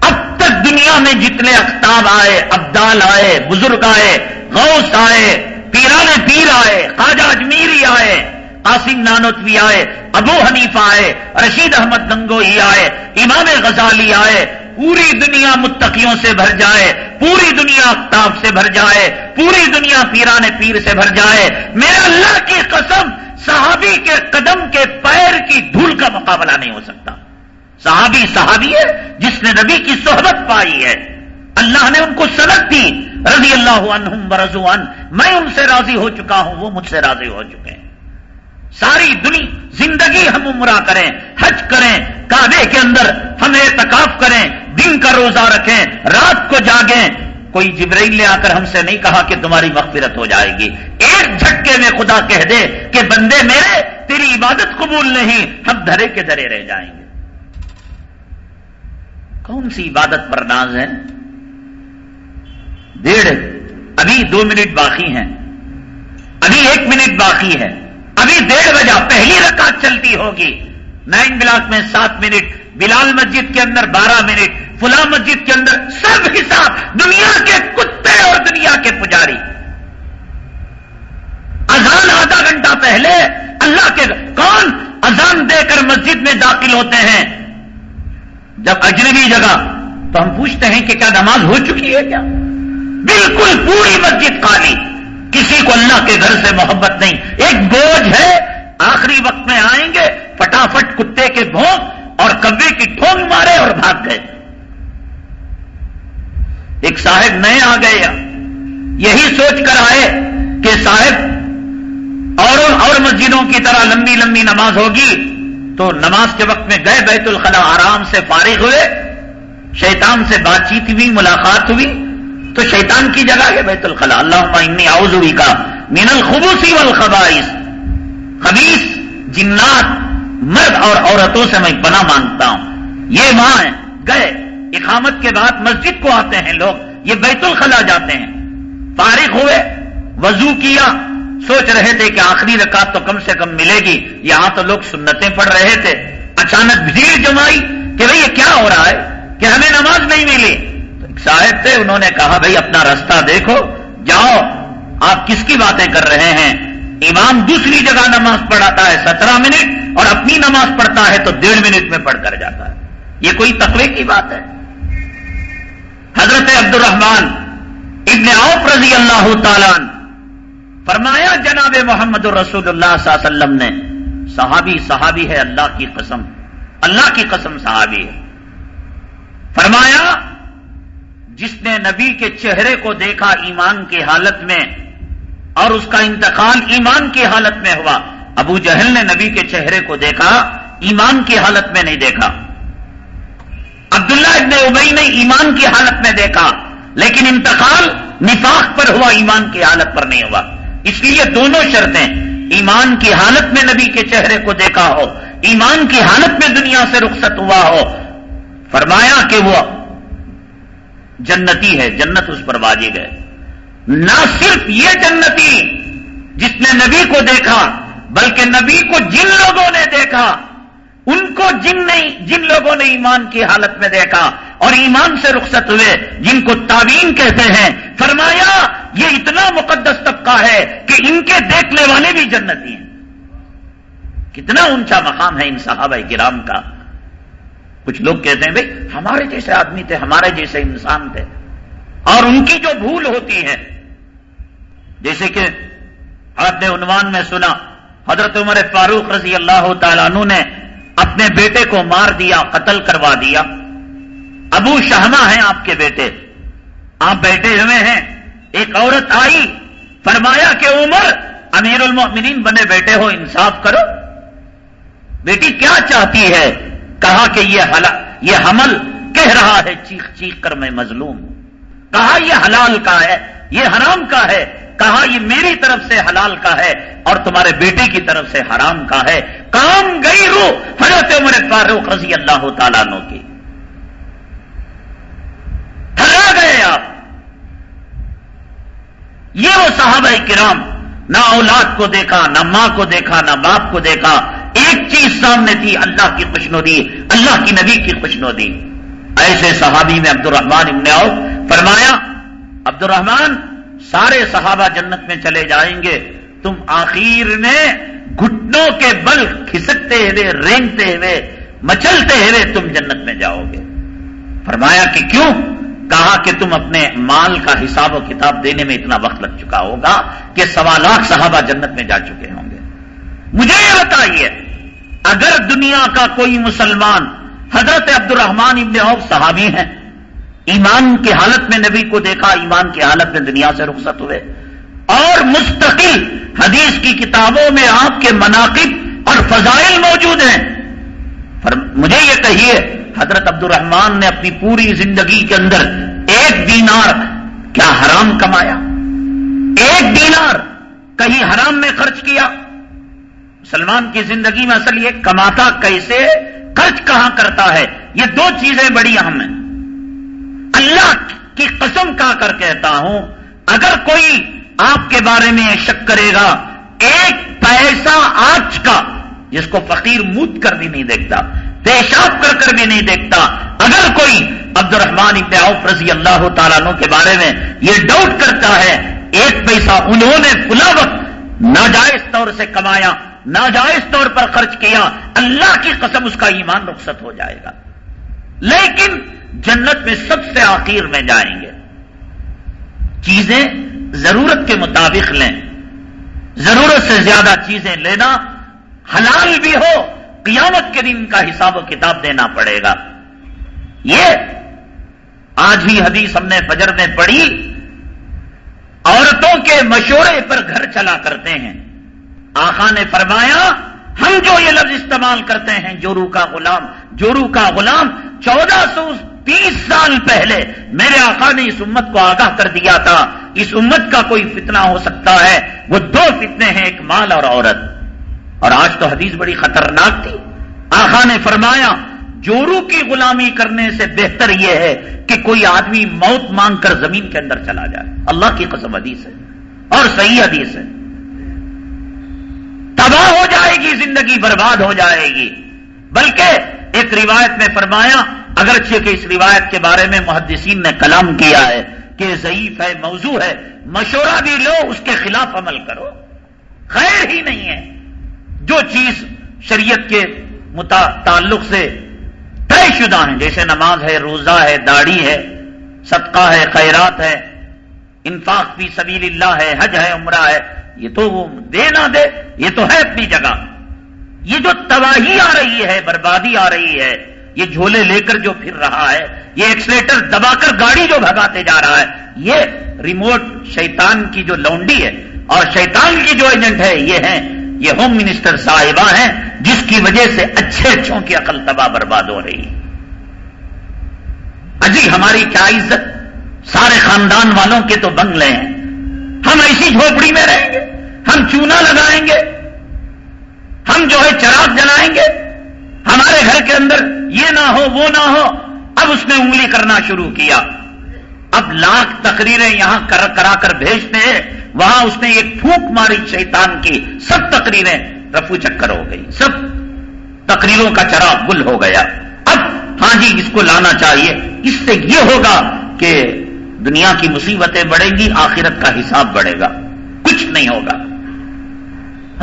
اب تک دنیا میں جتنے اختاب آئے، ابدال آئے، بزرگ آئے، غوث آئے پیران پیر آئے، خواجہ اجمیری آئے، قاسم نانوتوی آئے، ابو حنیفہ آئے، رشید احمد گنگوئی آئے، امام غزالی آئے پوری دنیا متقیوں سے بھر جائے، پوری دنیا اختاب سے بھر جائے، پوری دنیا پیران پیر سے بھر جائے۔ میرے اللہ کی قسم، صحابی کے قدم کے پیر کی دھول کا مقابلہ نہیں ہو سکتا۔ صحابی صحابی ہے، جس نے نبی کی صحبت پائی ہے۔ اللہ نے ان کو سبق دی۔ رضی اللہ عنہم برضوان میں ان سے راضی ہو چکا ہوں، وہ مجھ سے راضی ہو چکے ہیں۔ ساری دنیا، زندگی ہم عمرہ کریں، حج کریں، کعبے کے اندر ہم اعتکاف کریں۔ دن کا روزہ رکھیں، رات کو جاگیں۔ کوئی جبرائیل نے آ کر ہم سے نہیں کہا کہ تمہاری مغفرت ہو جائے گی۔ ایک جھٹکے میں خدا کہہ دے کہ بندے میرے، تیری عبادت قبول نہیں، ہم دھرے کے دھرے رہ جائیں گے۔ کون سی عبادت پر ناز ہے ڈیڑھ ابھی دو منٹ باقی ہیں۔ ابھی ایک منٹ باقی ہے۔ ابھی ڈیڑھ بجا پہلی رکعت چلتی ہوگی۔ نائن بلاک میں سات منٹ، بلال مسجد کے اندر بارہ منٹ فلاں مسجد کے اندر سب حساب دنیا کے کتے اور دنیا کے پجاری۔ اذان آدھا گھنٹہ پہلے اللہ کے کون اذان دے کر مسجد میں داخل ہوتے ہیں؟ جب اجنبی جگہ تو ہم پوچھتے ہیں کہ کیا نماز ہو چکی ہے کیا؟ بالکل پوری مسجد خالی۔ کسی کو اللہ کے گھر سے محبت نہیں۔ ایک بوجھ ہے، آخری وقت میں آئیں گے فٹافٹ کتے کے بھونک اور کبے کی ٹھونگ مارے اور بھاگ گئے۔ ایک صاحب نئے آ گئے یہی سوچ کر آئے کہ صاحب اور اور مسجدوں کی طرح لمبی لمبی نماز ہوگی تو نماز کے وقت میں گئے بیت الخلا آرام سے فارغ ہوئے، شیطان سے بات چیت ہوئی، ملاقات ہوئی، تو شیطان کی جگہ ہے بیت الخلا اللہ انی آؤزوی کا مین الخبوسی والخبائس خبیص جنات، مرد اور عورتوں سے میں بنا مانگتا ہوں۔ یہ ماں گئے۔ اقامت کے بعد مسجد کو آتے ہیں لوگ، یہ بیت الخلا جاتے ہیں۔ فارغ ہوئے، وضو کیا، سوچ رہے تھے کہ آخری رکعت تو کم سے کم ملے گی۔ یہاں تو لوگ سنتیں پڑھ رہے تھے۔ اچانک بھیڑ جمائی کہ بھئی یہ کیا ہو رہا ہے؟ کہ ہمیں نماز نہیں ملی۔ صاحب تھے، انہوں نے کہا بھائی اپنا رستہ دیکھو، جاؤ۔ آپ کس کی باتیں کر رہے ہیں؟ امام دوسری جگہ نماز پڑھاتا ہے، سترہ منٹ، اور اپنی نماز پڑھتا ہے تو ڈیڑھ منٹ میں پڑھ کر جاتا ہے۔ یہ کوئی تقوی کی بات ہے؟ حضرت عبد الرحمان ابن عوف رضی اللہ تعالی فرمایا جناب محمد الرسول اللہ صلی اللہ علیہ وسلم نے، صحابی صحابی ہے، اللہ کی قسم، اللہ کی قسم صحابی ہے۔ فرمایا، جس نے نبی کے چہرے کو دیکھا ایمان کی حالت میں اور اس کا انتقال ایمان کی حالت میں ہوا، ابو جہل نے نبی کے چہرے کو دیکھا، ایمان کی حالت میں نہیں دیکھا۔ عبداللہ ابن ابئی نے ایمان کی حالت میں دیکھا، لیکن انتقال نفاق پر ہوا، ایمان کی حالت پر نہیں ہوا۔ اس لیے دونوں شرطیں ایمان کی حالت میں نبی کے چہرے کو دیکھا ہو، ایمان کی حالت میں دنیا سے رخصت ہوا ہو۔ فرمایا کہ وہ جنتی ہے، جنت اس پر واجب ہے۔ نہ صرف یہ جنتی جس نے نبی کو دیکھا، بلکہ نبی کو جن لوگوں نے دیکھا۔ ان کو جن نہیں جن لوگوں نے ایمان کی حالت میں دیکھا اور ایمان سے رخصت ہوئے، جن کو تعوین کہتے ہیں، فرمایا، یہ اتنا مقدس طبقہ ہے کہ ان کے دیکھنے والے بھی جنتی ہیں۔ کتنا اونچا مقام ہے ان صحابہ کرام کا۔ کچھ لوگ کہتے ہیں، بھائی، ہمارے جیسے آدمی تھے، ہمارے جیسے انسان تھے۔ اور ان کی جو بھول ہوتی ہے، جیسے کہ آپ نے عنوان میں سنا، حضرت عمر فاروق رضی اللہ تعالیٰ عنہ نے اپنے بیٹے کو مار دیا، قتل کروا دیا۔ ابو شہما ہیں آپ کے بیٹے۔ آپ بیٹھے ہوئے ہیں۔ ایک عورت آئی، فرمایا کہ عمر، امیر المؤمنین بنے بیٹے ہو، انصاف کرو۔ بیٹی کیا چاہتی ہے؟ کہا کہ یہ حل... یہ حمل کہہ رہا ہے، چیخ چیخ کر میں مظلوم ہوں۔ کہا یہ حلال کا ہے یہ حرام کا ہے کہا یہ میری طرف سے حلال کا ہے اور تمہارے بیٹے کی طرف سے حرام کا ہے کام گئی رو حضرت عمر فاروق رضی اللہ تعالیٰ نو کی۔ تھرا گئے آپ۔ یہ وہ صحابہ کرام، نہ اولاد کو دیکھا، نہ ماں کو دیکھا، نہ باپ کو دیکھا، ایک چیز سامنے تھی، اللہ کی خوشنودی، اللہ کی نبی کی خوشنودی۔ ایسے صحابی میں عبد الرحمان ابن عوف فرمایا عبد الرحمان سارے صحابہ جنت میں چلے جائیں گے۔ تم آخر میں گھٹنوں کے بل کھسکتے ہوئے، رینگتے ہوئے، مچلتے ہوئے تم جنت میں جاؤ گے۔ فرمایا کہ کیوں؟ کہا کہ تم اپنے مال کا حساب و کتاب دینے میں اتنا وقت لگ چکا ہوگا کہ سوا لاکھ صحابہ جنت میں جا چکے ہوں گے۔ مجھے یہ بتائیے، اگر دنیا کا کوئی مسلمان حضرت عبد الرحمان ابن عوف صحابی ہیں ایمان کی حالت میں نبی کو دیکھا، ایمان کی حالت میں دنیا سے رخصت ہوئے۔ اور مستقل حدیث کی کتابوں میں آپ کے مناقب اور فضائل موجود ہیں۔ پر مجھے یہ کہیے، حضرت عبد الرحمان نے اپنی پوری زندگی کے اندر ایک دینار کیا حرام کمایا؟ ایک دینار کہیں حرام میں خرچ کیا؟ مسلمان کی زندگی میں اصل یہ کماتا کیسے، خرچ کہاں کرتا ہے؟ یہ دو چیزیں بڑی اہم ہیں۔ اللہ کی قسم کا کر کہتا ہوں، اگر کوئی آپ کے بارے میں شک کرے گا، ایک پیسہ آج کا، جس کو فقیر موت کر بھی نہیں دیکھتا، پیشاب کر کر بھی نہیں دیکھتا، اگر کوئی عبد الرحمان ابن عوف رضی اللہ تعالیٰ عنہ کے بارے میں یہ ڈاؤٹ کرتا ہے، ایک پیسہ انہوں نے فلا وقت ناجائز طور سے کمایا، ناجائز طور پر خرچ کیا، اللہ کی قسم اس کا ایمان رخصت ہو جائے گا۔ لیکن جنت میں سب سے آخر میں جائیں گے۔ چیزیں ضرورت کے مطابق لیں۔ ضرورت سے زیادہ چیزیں لینا حلال بھی ہو، قیامت کے دن کا حساب و کتاب دینا پڑے گا۔ یہ آج ہی حدیث ہم نے فجر میں پڑھی، عورتوں کے مشورے پر گھر چلا کرتے ہیں۔ آخا نے فرمایا، ہم جو یہ لفظ استعمال کرتے ہیں، جورو کا غلام، جورو کا غلام، چودہ سو تیس سال پہلے میرے آقا نے اس امت کو آگاہ کر دیا تھا۔ اس امت کا کوئی فتنہ ہو سکتا ہے۔ وہ دو فتنے ہیں، ایک مال اور عورت۔ اور آج تو حدیث بڑی خطرناک تھی۔ آقا نے فرمایا، جورو کی غلامی کرنے سے بہتر یہ ہے کہ کوئی آدمی موت مانگ کر زمین کے اندر چلا جائے۔ اللہ کی قسم حدیث ہے۔ اور صحیح حدیث ہے۔ تباہ ہو جائے گی، زندگی برباد ہو جائے گی۔ بلکہ ایک روایت میں فرمایا اگرچہ کہ اس روایت کے بارے میں محدثین نے کلام کیا ہے کہ ضعیف ہے، موضوع ہے، مشورہ بھی لو، اس کے خلاف عمل کرو۔ خیر ہی نہیں ہے۔ جو چیز شریعت کے تعلق سے طے شدہ ہیں، جیسے نماز ہے، روزہ ہے، داڑھی ہے، صدقہ ہے، خیرات ہے، انفاق فی سبیل اللہ ہے، حج ہے، عمرہ ہے، یہ تو وہ دے نہ دے، یہ تو ہے اپنی جگہ۔ یہ جو تباہی آ رہی ہے، بربادی آ رہی ہے یہ جھولے لے کر جو پھر رہا ہے، یہ ایکسلیٹر دبا کر گاڑی جو بھگاتے جا رہا ہے، یہ ریموٹ شیطان کی جو لونڈی ہے اور شیطان کی جو ایجنٹ ہے، یہ ہے یہ ہوم منسٹر صاحبہ ہیں، جس کی وجہ سے اچھے اچھوں کی عقل تباہ برباد ہو رہی۔ اجی ہماری کیا عزت؟ سارے خاندان والوں کے تو بنگلے ہیں۔ ہم ایسی جھوپڑی میں رہیں گے، ہم چونا لگائیں گے، ہم جو ہے چراغ جلائیں گے۔ ہمارے گھر کے اندر یہ نہ ہو، وہ نہ ہو۔ اب اس نے انگلی کرنا شروع کیا۔ اب لاکھ تقریریں یہاں کر، کرا کر بھیجتے ہیں۔ وہاں اس نے ایک پھونک ماری شیطان کی۔ سب تقریریں رفو چکر ہو گئی۔ سب تقریروں کا چراغ گل ہو گیا۔ اب ہاں جی اس کو لانا چاہیے۔ اس سے یہ ہوگا کہ دنیا کی مصیبتیں بڑھیں گی، آخرت کا حساب بڑھے گا۔ کچھ نہیں ہوگا۔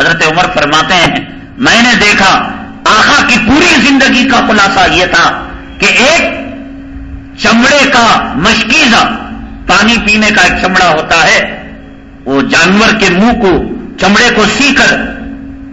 حضرت عمر فرماتے ہیں، میں نے دیکھا آخا کی پوری زندگی کا خلاصہ یہ تھا کہ ایک چمڑے کا مشکیزہ پانی پینے کا ایک چمڑا ہوتا ہے، وہ جانور کے منہ کو، چمڑے کو سی کر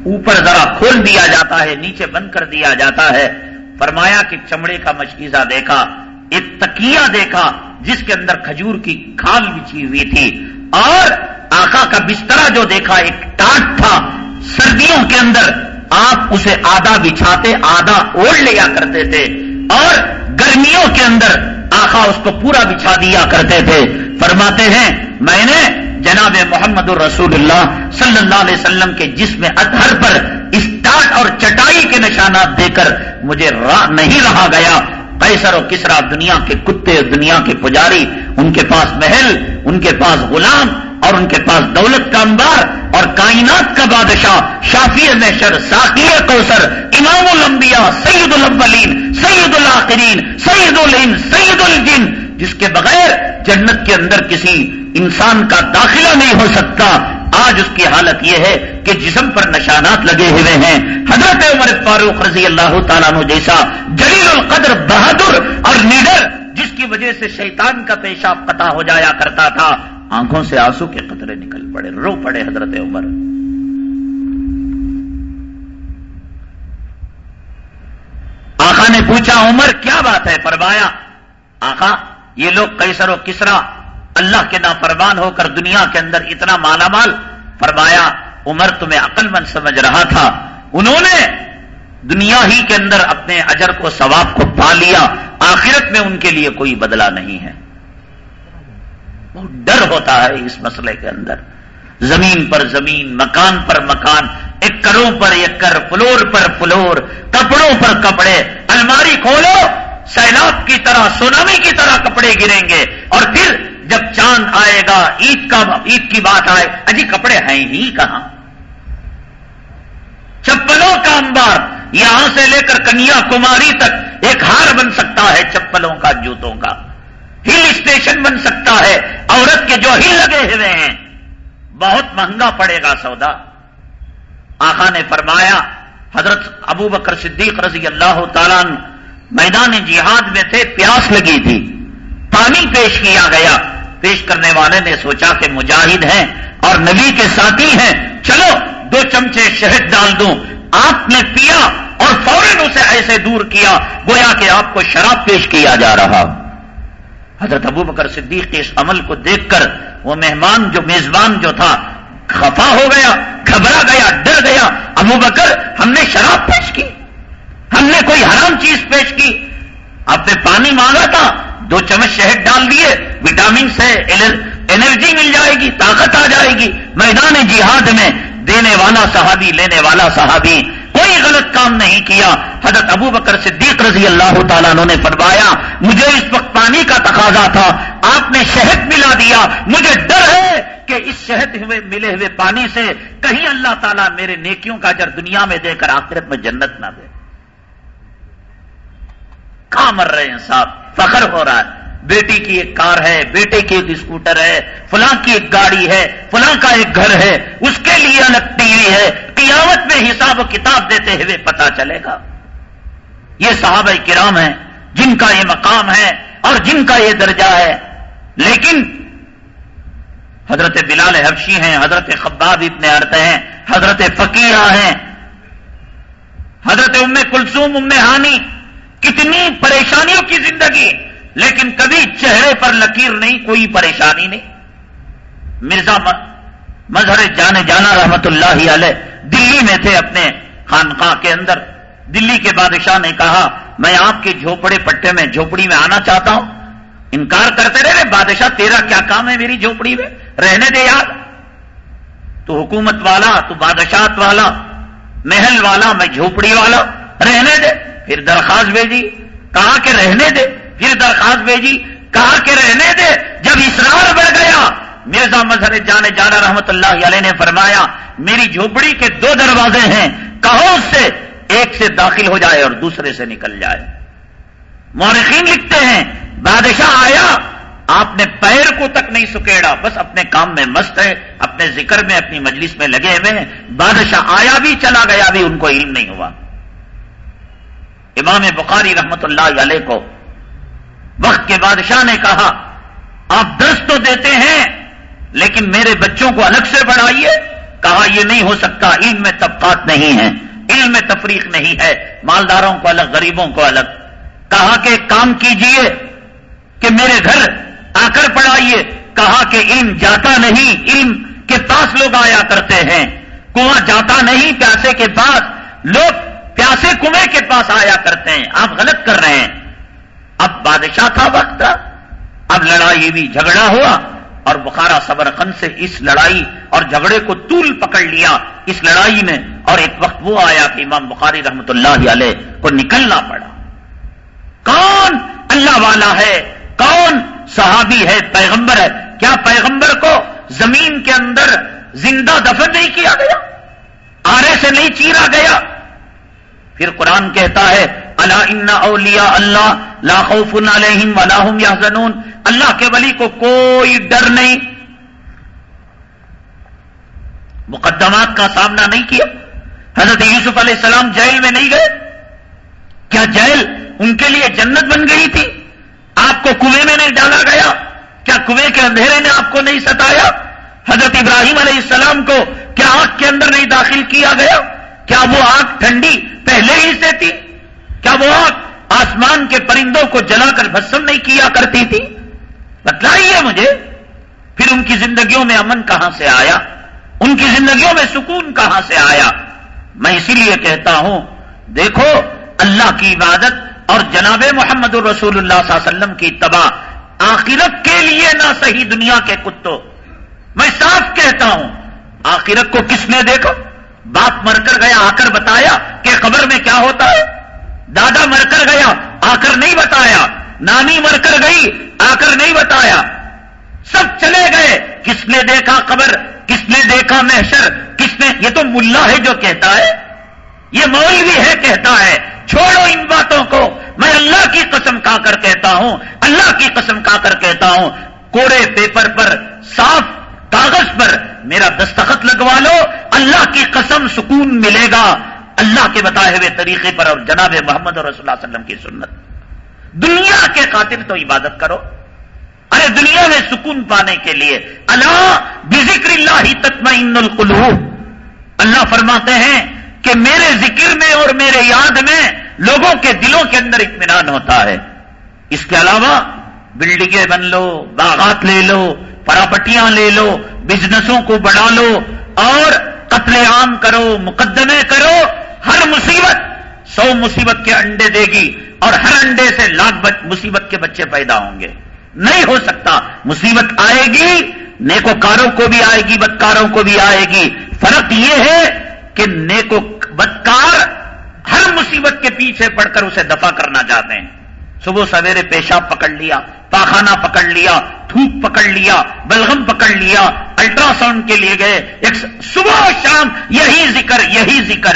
اوپر ذرا کھول دیا جاتا ہے، نیچے بند کر دیا جاتا ہے۔ فرمایا کہ چمڑے کا مشکیزہ دیکھا، ایک تکیا دیکھا جس کے اندر کھجور کی کھال بچھی ہوئی تھی۔ اور آقا کا بسترا جو دیکھا، ایک ٹاٹ تھا سردیوں کے اندر۔ آپ اسے آدھا بچھاتے، آدھا اوڑھ لیا کرتے تھے اور گرمیوں کے اندر آقا اس کو پورا بچھا دیا کرتے تھے۔ فرماتے ہیں، میں نے جناب محمد الرسول اللہ صلی اللہ علیہ وسلم کے جسم اطہر پر اسٹارٹ اور چٹائی کے نشانات دے کر مجھے نہیں رہا گیا۔ قیصر و کسرا دنیا کے کتے، دنیا کے پجاری، ان کے پاس محل، ان کے پاس غلام اور ان کے پاس دولت کا انبار اور کائنات کا بادشاہ شافی نشر ساقی کوثر، امام الانبیاء، سید الاولین، سید الآخرین سید الین سید الجن، جس کے بغیر جنت کے اندر کسی انسان کا داخلہ نہیں ہو سکتا آج اس کی حالت یہ ہے کہ جسم پر نشانات لگے ہوئے ہیں۔ حضرت عمر فاروق رضی اللہ تعالیٰ نے جیسا جلیل القدر بہادر اور نیڈر جس کی وجہ سے شیطان کا پیشاب قطع ہو جایا کرتا تھا، آنکھوں سے آنسو کے قطرے نکل پڑے، رو پڑے حضرت عمر۔ آخا نے پوچھا، عمر، کیا بات ہے؟ فرمایا آخا یہ لوگ کیسر و کسرا اللہ کے نافرمان ہو کر دنیا کے اندر اتنا مالا مال، فرمایا، عمر تمہیں عقل مند سمجھ رہا تھا۔ انہوں نے دنیا ہی کے اندر اپنے اجر کو، ثواب کو پا لیا۔ آخرت میں ان کے لیے کوئی بدلہ نہیں ہے۔ بہت ڈر ہوتا ہے اس مسئلے کے اندر۔ زمین پر زمین، مکان پر مکان، ایکروں پر ایکر، فلور پر فلور، کپڑوں پر کپڑے۔ الماری کھولو، سیلاب کی طرح، سونامی کی طرح کپڑے گریں گے۔ اور پھر جب چاند آئے گا، عید کا، عید کی بات آئے، اجی کپڑے ہیں ہی کہاں؟ چپلوں کا انبار، یہاں سے لے کر کنیا کماری تک ایک ہار بن سکتا ہے چپلوں کا، جوتوں کا۔ ہل اسٹیشن بن سکتا ہے، عورت کے جو ہل لگے ہوئے ہیں۔ بہت مہنگا پڑے گا سودا۔ آخا نے فرمایا، حضرت ابو بکر صدیق رضی اللہ تعالیٰ میدان جہاد میں تھے، پیاس لگی تھی۔ پانی پیش کیا گیا۔ پیش کرنے والے نے سوچا کہ مجاہد ہیں اور نبی کے ساتھی ہیں۔ چلو، دو چمچے شہد ڈال دوں۔ آپ نے پیا اور فوراً اسے ایسے دور کیا، گویا کہ آپ کو شراب پیش کیا جا رہا۔ حضرت ابو بکر صدیق کے اس عمل کو دیکھ کر وہ مہمان جو میزبان جو تھا، خفا ہو گیا، گھبرا گیا، ڈر گیا۔ ابو بکر، ہم نے شراب پیش کی۔ ہم نے کوئی حرام چیز پیش کی۔ آپ نے پانی مانگا تھا دو چمچ شہد ڈال دیے، وٹامن سے انرجی مل جائے گی، طاقت آ جائے گی۔ میدان جہاد میں دینے والا صحابی، لینے والا صحابی کوئی غلط کام نہیں کیا۔ حضرت ابو بکر صدیق رضی اللہ تعالیٰ نے فرمایا، مجھے اس وقت پانی کا تقاضا تھا، آپ نے شہد ملا دیا، مجھے ڈر ہے کہ اس شہد ہوئے، ملے ہوئے پانی سے کہیں اللہ تعالیٰ میرے نیکیوں کا جر دنیا میں دے کر آخرت میں جنت نہ دے۔ کہاں مر رہے ہیں صاحب؟ فخر ہو رہا ہے۔ بیٹی کی ایک کار ہے، بیٹے کی ایک اسکوٹر ہے، فلاں کی ایک گاڑی ہے، فلاں کا ایک گھر ہے، اس کے لیے الگ ٹی وی ہے۔ قیامت میں حساب و کتاب دیتے ہوئے پتا چلے گا۔ یہ صحابہ کرام ہیں، جن کا یہ مقام ہے اور جن کا یہ درجہ ہے۔ لیکن حضرت بلال حبشی ہیں، حضرت خباب ابن ارد ہیں، حضرت فقیہ ہیں۔ حضرت ام کلثوم، ام ہانی کتنی پریشانیوں کی زندگی لیکن کبھی چہرے پر لکیر نہیں، کوئی پریشانی نہیں۔ مرزا مظہر جانے جانا رحمت اللہ علیہ دلی میں تھے اپنے خانقاہ کے اندر۔ دلی کے بادشاہ نے کہا، میں آپ کے جھوپڑے پٹے میں، جھوپڑی میں آنا چاہتا ہوں۔ انکار کرتے رہے بادشاہ، تیرا کیا کام ہے میری جھوپڑی میں؟ رہنے دے یار۔ تو حکومت والا، تو بادشاہت والا، محل والا، میں جھوپڑی والا، رہنے دے۔ پھر درخواست بھیجی کہا کہ رہنے دے؟ پھر درخواست بھیجی کہا کہ رہنے دے؟ جب اسرار بڑھ گیا، مرزا مظہر جانے جانا رحمت اللہ علیہ نے فرمایا، میری جھوپڑی کے دو دروازے ہیں کہو اس سے؟ ایک سے داخل ہو جائے اور دوسرے سے نکل جائے۔ مورخین لکھتے ہیں، بادشاہ آیا، آپ نے پیر کو تک نہیں سکیڑا، بس اپنے کام میں مست ہے اپنے ذکر میں، اپنی مجلس میں لگے ہوئے ہیں۔ بادشاہ آیا بھی، چلا گیا بھی، ان کو علم نہیں ہوا۔ امام بخاری رحمت اللہ علیہ کو وقت کے بادشاہ نے کہا، آپ درس تو دیتے ہیں، لیکن میرے بچوں کو الگ سے پڑھائیے؟ کہا، یہ نہیں ہو سکتا، علم میں طبقات نہیں ہے علم میں تفریق نہیں ہے، مالداروں کو الگ، غریبوں کو الگ۔ کہا کہ کام کیجیے کہ میرے گھر آ کر پڑھائیے۔ کہا کہ علم جاتا نہیں، علم کے پاس لوگ آیا کرتے ہیں۔ کنواں جاتا نہیں پیاسے کے پاس لوگ پیاسے کنویں کے پاس آیا کرتے ہیں، آپ غلط کر رہے ہیں۔ اب بادشاہ تھا وقت، اب لڑائی بھی جھگڑا ہوا اور بخارا صبر خن سے اس لڑائی اور جھگڑے کو طول پکڑ لیا اس لڑائی میں اور ایک وقت وہ آیا کہ امام بخاری رحمت اللہ علیہ کو نکلنا پڑا۔ کون اللہ والا ہے؟ کون صحابی ہے؟ پیغمبر ہے۔ کیا پیغمبر کو زمین کے اندر زندہ دفن نہیں کیا گیا؟ آرے سے نہیں چیرا گیا؟ پھر قرآن کہتا ہے اللہ ان اولیا اللہ لاخوف علیہم ولاحم یا زنون اللہ کے ولی کو کوئی ڈر نہیں۔ مقدمات کا سامنا نہیں کیا۔ حضرت یوسف علیہ السلام جیل میں نہیں گئے۔ کیا جیل ان کے لیے جنت بن گئی تھی؟ آپ کو کنویں میں نہیں ڈالا گیا؟ کیا کنویں کے اندھیرے نے آپ کو نہیں ستایا؟ حضرت ابراہیم علیہ السلام کو کیا آگ کے اندر نہیں داخل کیا گیا؟ کیا وہ آگ ٹھنڈی پہلے ہی سے تھی کیا وہ آگ آسمان کے پرندوں کو جلا کر بھسم نہیں کیا کرتی تھی؟ بتلائیے مجھے۔ پھر ان کی زندگیوں میں امن کہاں سے آیا؟ ان کی زندگیوں میں سکون کہاں سے آیا؟ میں اسی لیے کہتا ہوں، دیکھو، اللہ کی عبادت اور جناب محمد الرسول اللہ صلی اللہ علیہ وسلم کی تباہ آخرت کے لیے نہ صحیح دنیا کے کتوں۔ میں صاف کہتا ہوں، آخرت کو کس نے دیکھا؟ باپ مر کر گیا آ کر بتایا کہ قبر میں کیا ہوتا ہے؟ دادا مر کر گیا آ کر نہیں بتایا۔ نانی مر کر گئی آ کر نہیں بتایا۔ سب چلے گئے، کس نے دیکھا قبر؟ کس نے دیکھا محشر؟ کس نے؟ یہ تو ملا ہے جو کہتا ہے۔ یہ مولوی ہے کہتا ہے۔ چھوڑو ان باتوں کو۔ میں اللہ کی قسم کھا کر کہتا ہوں، اللہ کی قسم کھا کر کہتا ہوں۔ کوڑے پیپر پر، صاف کاغذ پر میرا دستخط لگوا لو، اللہ کی قسم سکون ملے گا۔ اللہ کے بتائے ہوئے طریقے پر اور جناب محمد اور رسول اللہ علیہ وسلم کی سنت۔ دنیا کے خاطر تو عبادت کرو۔ ارے، دنیا میں سکون پانے کے لیے۔ اللہ بذکر اللہ ہی تطمئن القلوب۔ اللہ فرماتے ہیں کہ میرے ذکر میں اور میرے یاد میں لوگوں کے دلوں کے اندر اطمینان ہوتا ہے۔ اس کے علاوہ بلڈنگیں بن لو، باغات لے لو، پراپرٹیاں لے لو بزنسوں کو بڑھا لو اور قتل عام کرو، مقدمے کرو، ہر مصیبت سو مصیبت کے انڈے دے گی اور ہر انڈے سے لاکھ مصیبت کے بچے پیدا ہوں گے۔ نہیں ہو سکتا۔ مصیبت آئے گی، نیکوکاروں کو بھی آئے گی، بدکاروں کو بھی آئے گی۔ فرق یہ ہے کہ نیکو بدکار ہر مصیبت کے پیچھے پڑ کر اسے دفع کرنا چاہتے ہیں۔ صبح سویرے پیشاب پکڑ لیا، پاخانہ پکڑ لیا، تھوک پکڑ لیا، بلغم پکڑ لیا الٹرا ساؤنڈ کے لیے گئے۔ ایک صبح شام یہی ذکر یہی ذکر۔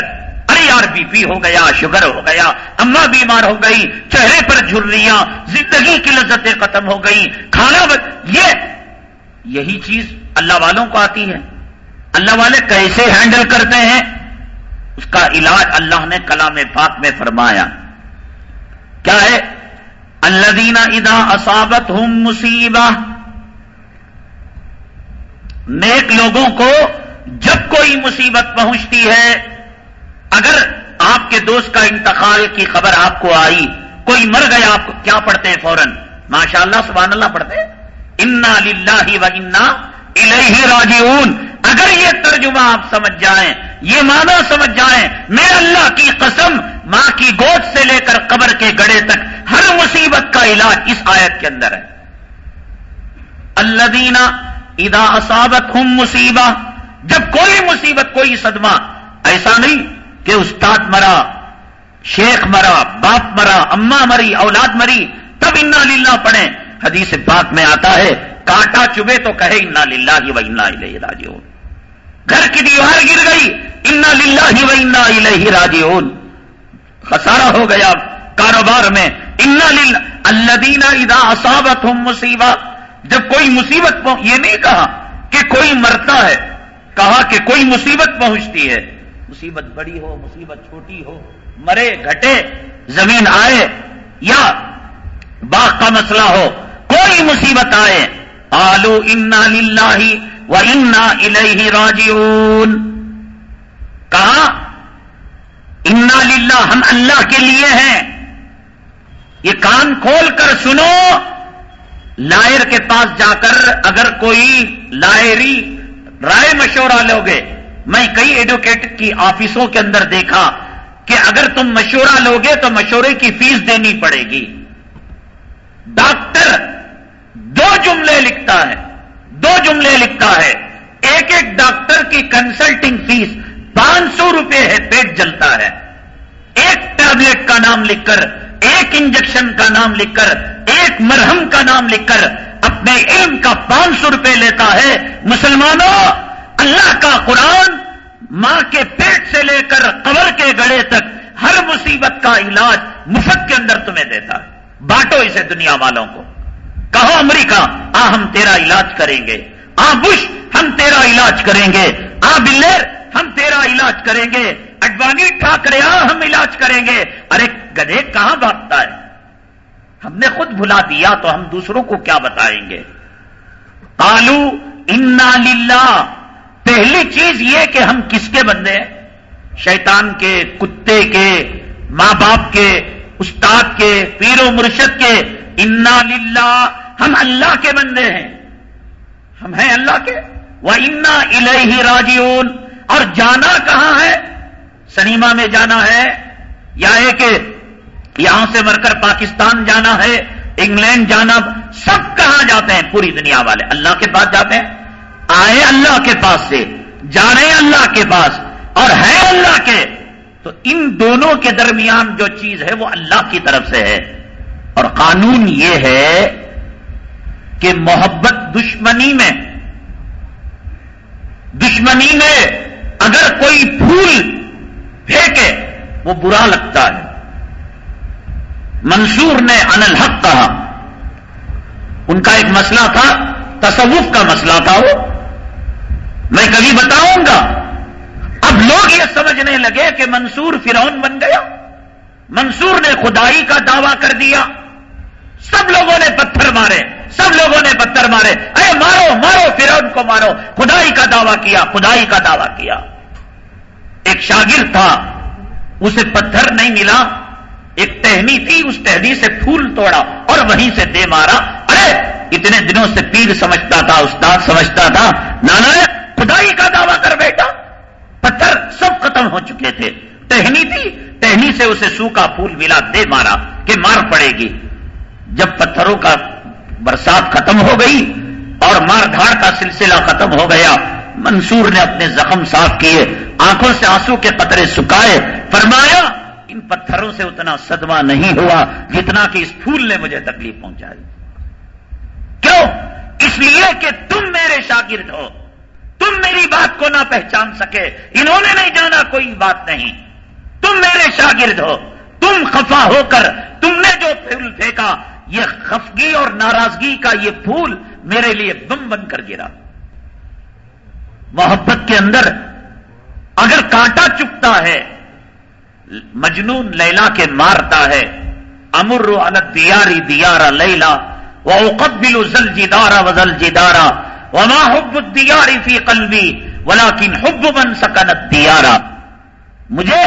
ارے یار، بی پی ہو گیا، شوگر ہو گیا، اما بیمار ہو گئی، چہرے پر جھریاں زندگی کی لذتیں ختم ہو گئی کھانا یہ یہی چیز اللہ والوں کو آتی ہے۔ اللہ والے کیسے ہینڈل کرتے ہیں؟ اس کا علاج اللہ نے کلام پاک میں فرمایا۔ کیا ہے؟ اللہ دینا ادا اصابت ہوں مصیبہ نیک لوگوں کو جب کوئی مصیبت پہنچتی ہے، اگر آپ کے دوست کا انتقال کی خبر آپ کو آئی، کوئی مر گیا آپ کو کیا پڑھتے ہیں فوراً؟ ماشاء اللہ سبحان اللہ پڑھتے انا للہ و انا الہ راجعون۔ اگر یہ ترجمہ آپ سمجھ جائیں، یہ معنی سمجھ جائیں، میں اللہ کی قسم، ماں کی گود سے لے کر قبر کے گڑے تک ہر مصیبت کا علاج اس آیت کے اندر ہے۔ اللہ دینا ادا اصابت مصیبہ، جب کوئی مصیبت، کوئی صدمہ، ایسا نہیں کہ استاد مرا، شیخ مرا، باپ مرا اما مری، اولاد مری، تب انا للہ پڑھیں۔ حدیث پاک میں آتا ہے، کانٹا چبے تو کہے انا للہ ہی و انا الہ راجعون۔ گھر کی دیوار گر گئی، انا للہ ہی و انا الہ راجعون۔ خسارہ ہو گیا کاروبار میں، انا للہ اللہ دینا ادا اصابت ہوں مصیبہ جب کوئی مصیبت یہ نہیں کہا کہ کوئی مرتا ہے، کہا کہ کوئی مصیبت پہنچتی ہے۔ مصیبت بڑی ہو، مصیبت چھوٹی ہو، مرے، گھٹے، زمین آئے، یا باغ کا مسئلہ ہو، کوئی مصیبت آئے۔ آلو انا للہ و انا الہ راجعون۔ کہا انا للہ، ہم اللہ کے لیے ہیں۔ یہ کان کھول کر سنو۔ لائر کے پاس جا کر اگر کوئی لائری، رائے مشورہ لوگے، میں کئی ایڈوکیٹ کی آفسوں کے اندر دیکھا کہ اگر تم مشورہ لوگے تو مشورے کی فیس دینی پڑے گی۔ ڈاکٹر دو جملے لکھتا ہے، دو جملے لکھتا ہے۔ ایک ایک ڈاکٹر کی کنسلٹنگ فیس پانچ سو روپے ہے، پیٹ جلتا ہے۔ ایک ٹیبلٹ کا نام لکھ کر ایک انجیکشن کا نام لکھ کر، ایک مرہم کا نام لکھ کر اپنے علم کا پانچ سو روپے لیتا ہے۔ مسلمانوں، اللہ کا قرآن ماں کے پیٹ سے لے کر قبر کے گڑے تک ہر مصیبت کا علاج مفت کے اندر تمہیں دیتا ہے۔ بانٹو اسے دنیا والوں کو۔ کہو امریکہ، آ ہم تیرا علاج کریں گے۔ آ بش، ہم تیرا علاج کریں گے۔ آ بلیر، ہم تیرا علاج کریں گے۔ اڈوانی ٹھاکرے ہم علاج کریں گے۔ ارے گدے کہاں بھاگتا ہے؟ ہم نے خود بھلا دیا تو ہم دوسروں کو کیا بتائیں گے؟ آلو انا للہ پہلی چیز یہ کہ ہم کس کے بندے ہیں؟ شیطان کے، کتے کے، ماں باپ کے، استاد کے، پیر و مرشد کے۔ انا للہ ہم اللہ کے بندے ہیں۔ ہم ہیں اللہ کے۔ وہ انا الہ راجیون اور جانا کہاں ہے؟ سنیما میں جانا ہے یا ایک یہاں سے مر کر پاکستان جانا ہے، انگلینڈ جانا، سب کہاں جاتے ہیں؟ پوری دنیا والے۔ اللہ کے پاس جاتے ہیں۔ آئے اللہ کے پاس سے جا رہے اللہ کے پاس اور ہے اللہ کے۔ تو ان دونوں کے درمیان جو چیز ہے وہ اللہ کی طرف سے ہے۔ اور قانون یہ ہے کہ محبت دشمنی میں دشمنی میں اگر کوئی پھول پھینکے، وہ برا لگتا ہے۔ منصور نے ان الحق کہا۔ ان کا ایک مسئلہ تھا، تصوف کا مسئلہ تھا وہ۔ میں کبھی بتاؤں گا۔ اب لوگ یہ سمجھنے لگے کہ منصور فرعون بن گیا۔ منصور نے خدائی کا دعویٰ کر دیا۔ سب لوگوں نے پتھر مارے، سب لوگوں نے پتھر مارے۔ اے مارو مارو، فرعون کو مارو۔ خدائی کا دعویٰ کیا، خدائی کا دعویٰ کیا۔ ایک شاگرد تھا، اسے پتھر نہیں ملا، ایک ٹہنی تھی، اس ٹہنی سے پھول توڑا اور وہیں سے دے مارا۔ ارے، اتنے دنوں سے پیر سمجھتا تھا، استاد سمجھتا تھا، نانا، خدائی کا دعویٰ کر بیٹا۔ پتھر سب ختم ہو چکے تھے۔ ٹہنی تھی ٹہنی سے اسے سوکھا پھول ملا، دے مارا کہ مار پڑے گی۔ جب پتھروں کا برسات ختم ہو گئی اور مار دھاڑ کا سلسلہ ختم ہو گیا منصور نے اپنے زخم صاف کیے، آنکھوں سے آنسو کے قطرے سکھائے، فرمایا، ان پتھروں سے اتنا صدمہ نہیں ہوا جتنا کہ اس پھول نے مجھے تکلیف پہنچائی۔ کیوں؟ اس لیے کہ تم میرے شاگرد ہو۔ تم میری بات کو نہ پہچان سکے۔ انہوں نے نہیں جانا، کوئی بات نہیں۔ تم میرے شاگرد ہو۔ تم خفا ہو کر، تم نے جو پھول پھینکا، یہ خفگی اور ناراضگی کا یہ پھول میرے لیے بم بن کر گرا۔ محبت کے اندر اگر کانٹا چکتا ہے، مجنون لیلا کے مارتا ہے، امر الگ دیاری دیارا لیلا وہ قبل زل جدارا وزل جدارا وما حب دیاری فی قلبی ولاکن حب بن سکنت دیارا مجھے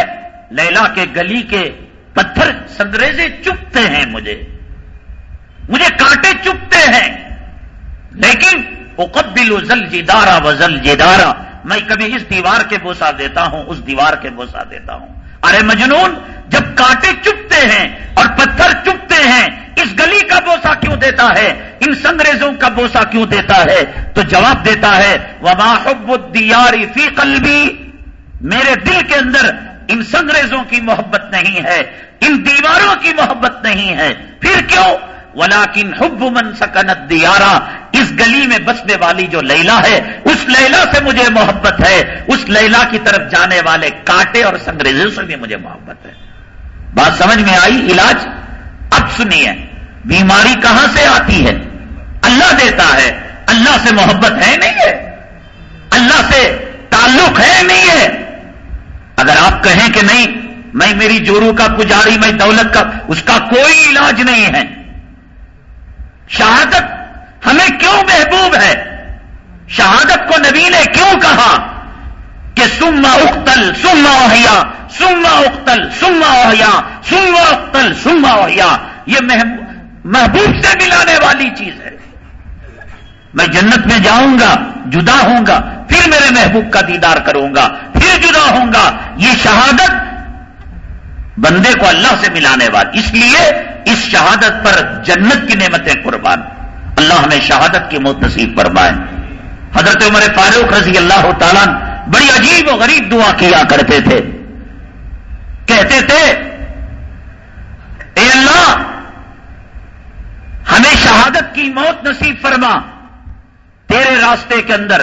لیلا کے گلی کے پتھر سنگریزے چپتے ہیں مجھے۔ مجھے کانٹے چپتے ہیں، لیکن اقبل زل جدارا وزل جدارا میں کبھی اس دیوار کے بوسا دیتا ہوں، اس دیوار کے بوسا دیتا ہوں۔ ارے مجنون، جب کانٹے چپتے ہیں اور پتھر چپتے ہیں، اس گلی کا بوسا کیوں دیتا ہے؟ ان سنگریزوں کا بوسا کیوں دیتا ہے؟ تو جواب دیتا ہے، وما حب الدیاری فی قلبی میرے دل کے اندر ان سنگریزوں کی محبت نہیں ہے، ان دیواروں کی محبت نہیں ہے۔ پھر کیوں؟ ولاکن حب من سکنت دیارا، اس گلی میں بسنے والی جو لیلا ہے، اس لیلا سے مجھے محبت ہے۔ اس لیلا کی طرف جانے والے کاٹے اور سنگریزوں سے بھی مجھے محبت ہے۔ بات سمجھ میں آئی؟ علاج؟ اب سنیے، بیماری کہاں سے آتی ہے؟ اللہ دیتا ہے۔ اللہ سے محبت ہے نہیں ہے؟ اللہ سے تعلق ہے نہیں ہے؟ اگر آپ کہیں کہ نہیں، میں میری جورو کا پجاری، میں دولت کا، اس کا کوئی علاج نہیں ہے۔ شہادت ہمیں کیوں محبوب ہے؟ شہادت کو نبی نے کیوں کہا کہ سما اختل سما اہیا سما اختل سما اہیا سما اختل سما اہیا یہ محبوب سے ملانے والی چیز ہے۔ میں جنت میں جاؤں گا، جدا ہوں گا، پھر میرے محبوب کا دیدار کروں گا، پھر جدا ہوں گا۔ یہ شہادت بندے کو اللہ سے ملانے والی اس لیے اس شہادت پر جنت کی نعمتیں قربان۔ اللہ ہمیں شہادت کی موت نصیب فرمائے۔ حضرت عمر فاروق رضی اللہ تعالیٰ بڑی عجیب و غریب دعا کیا کرتے تھے۔ کہتے تھے، اے اللہ، ہمیں شہادت کی موت نصیب فرما۔ تیرے راستے کے اندر۔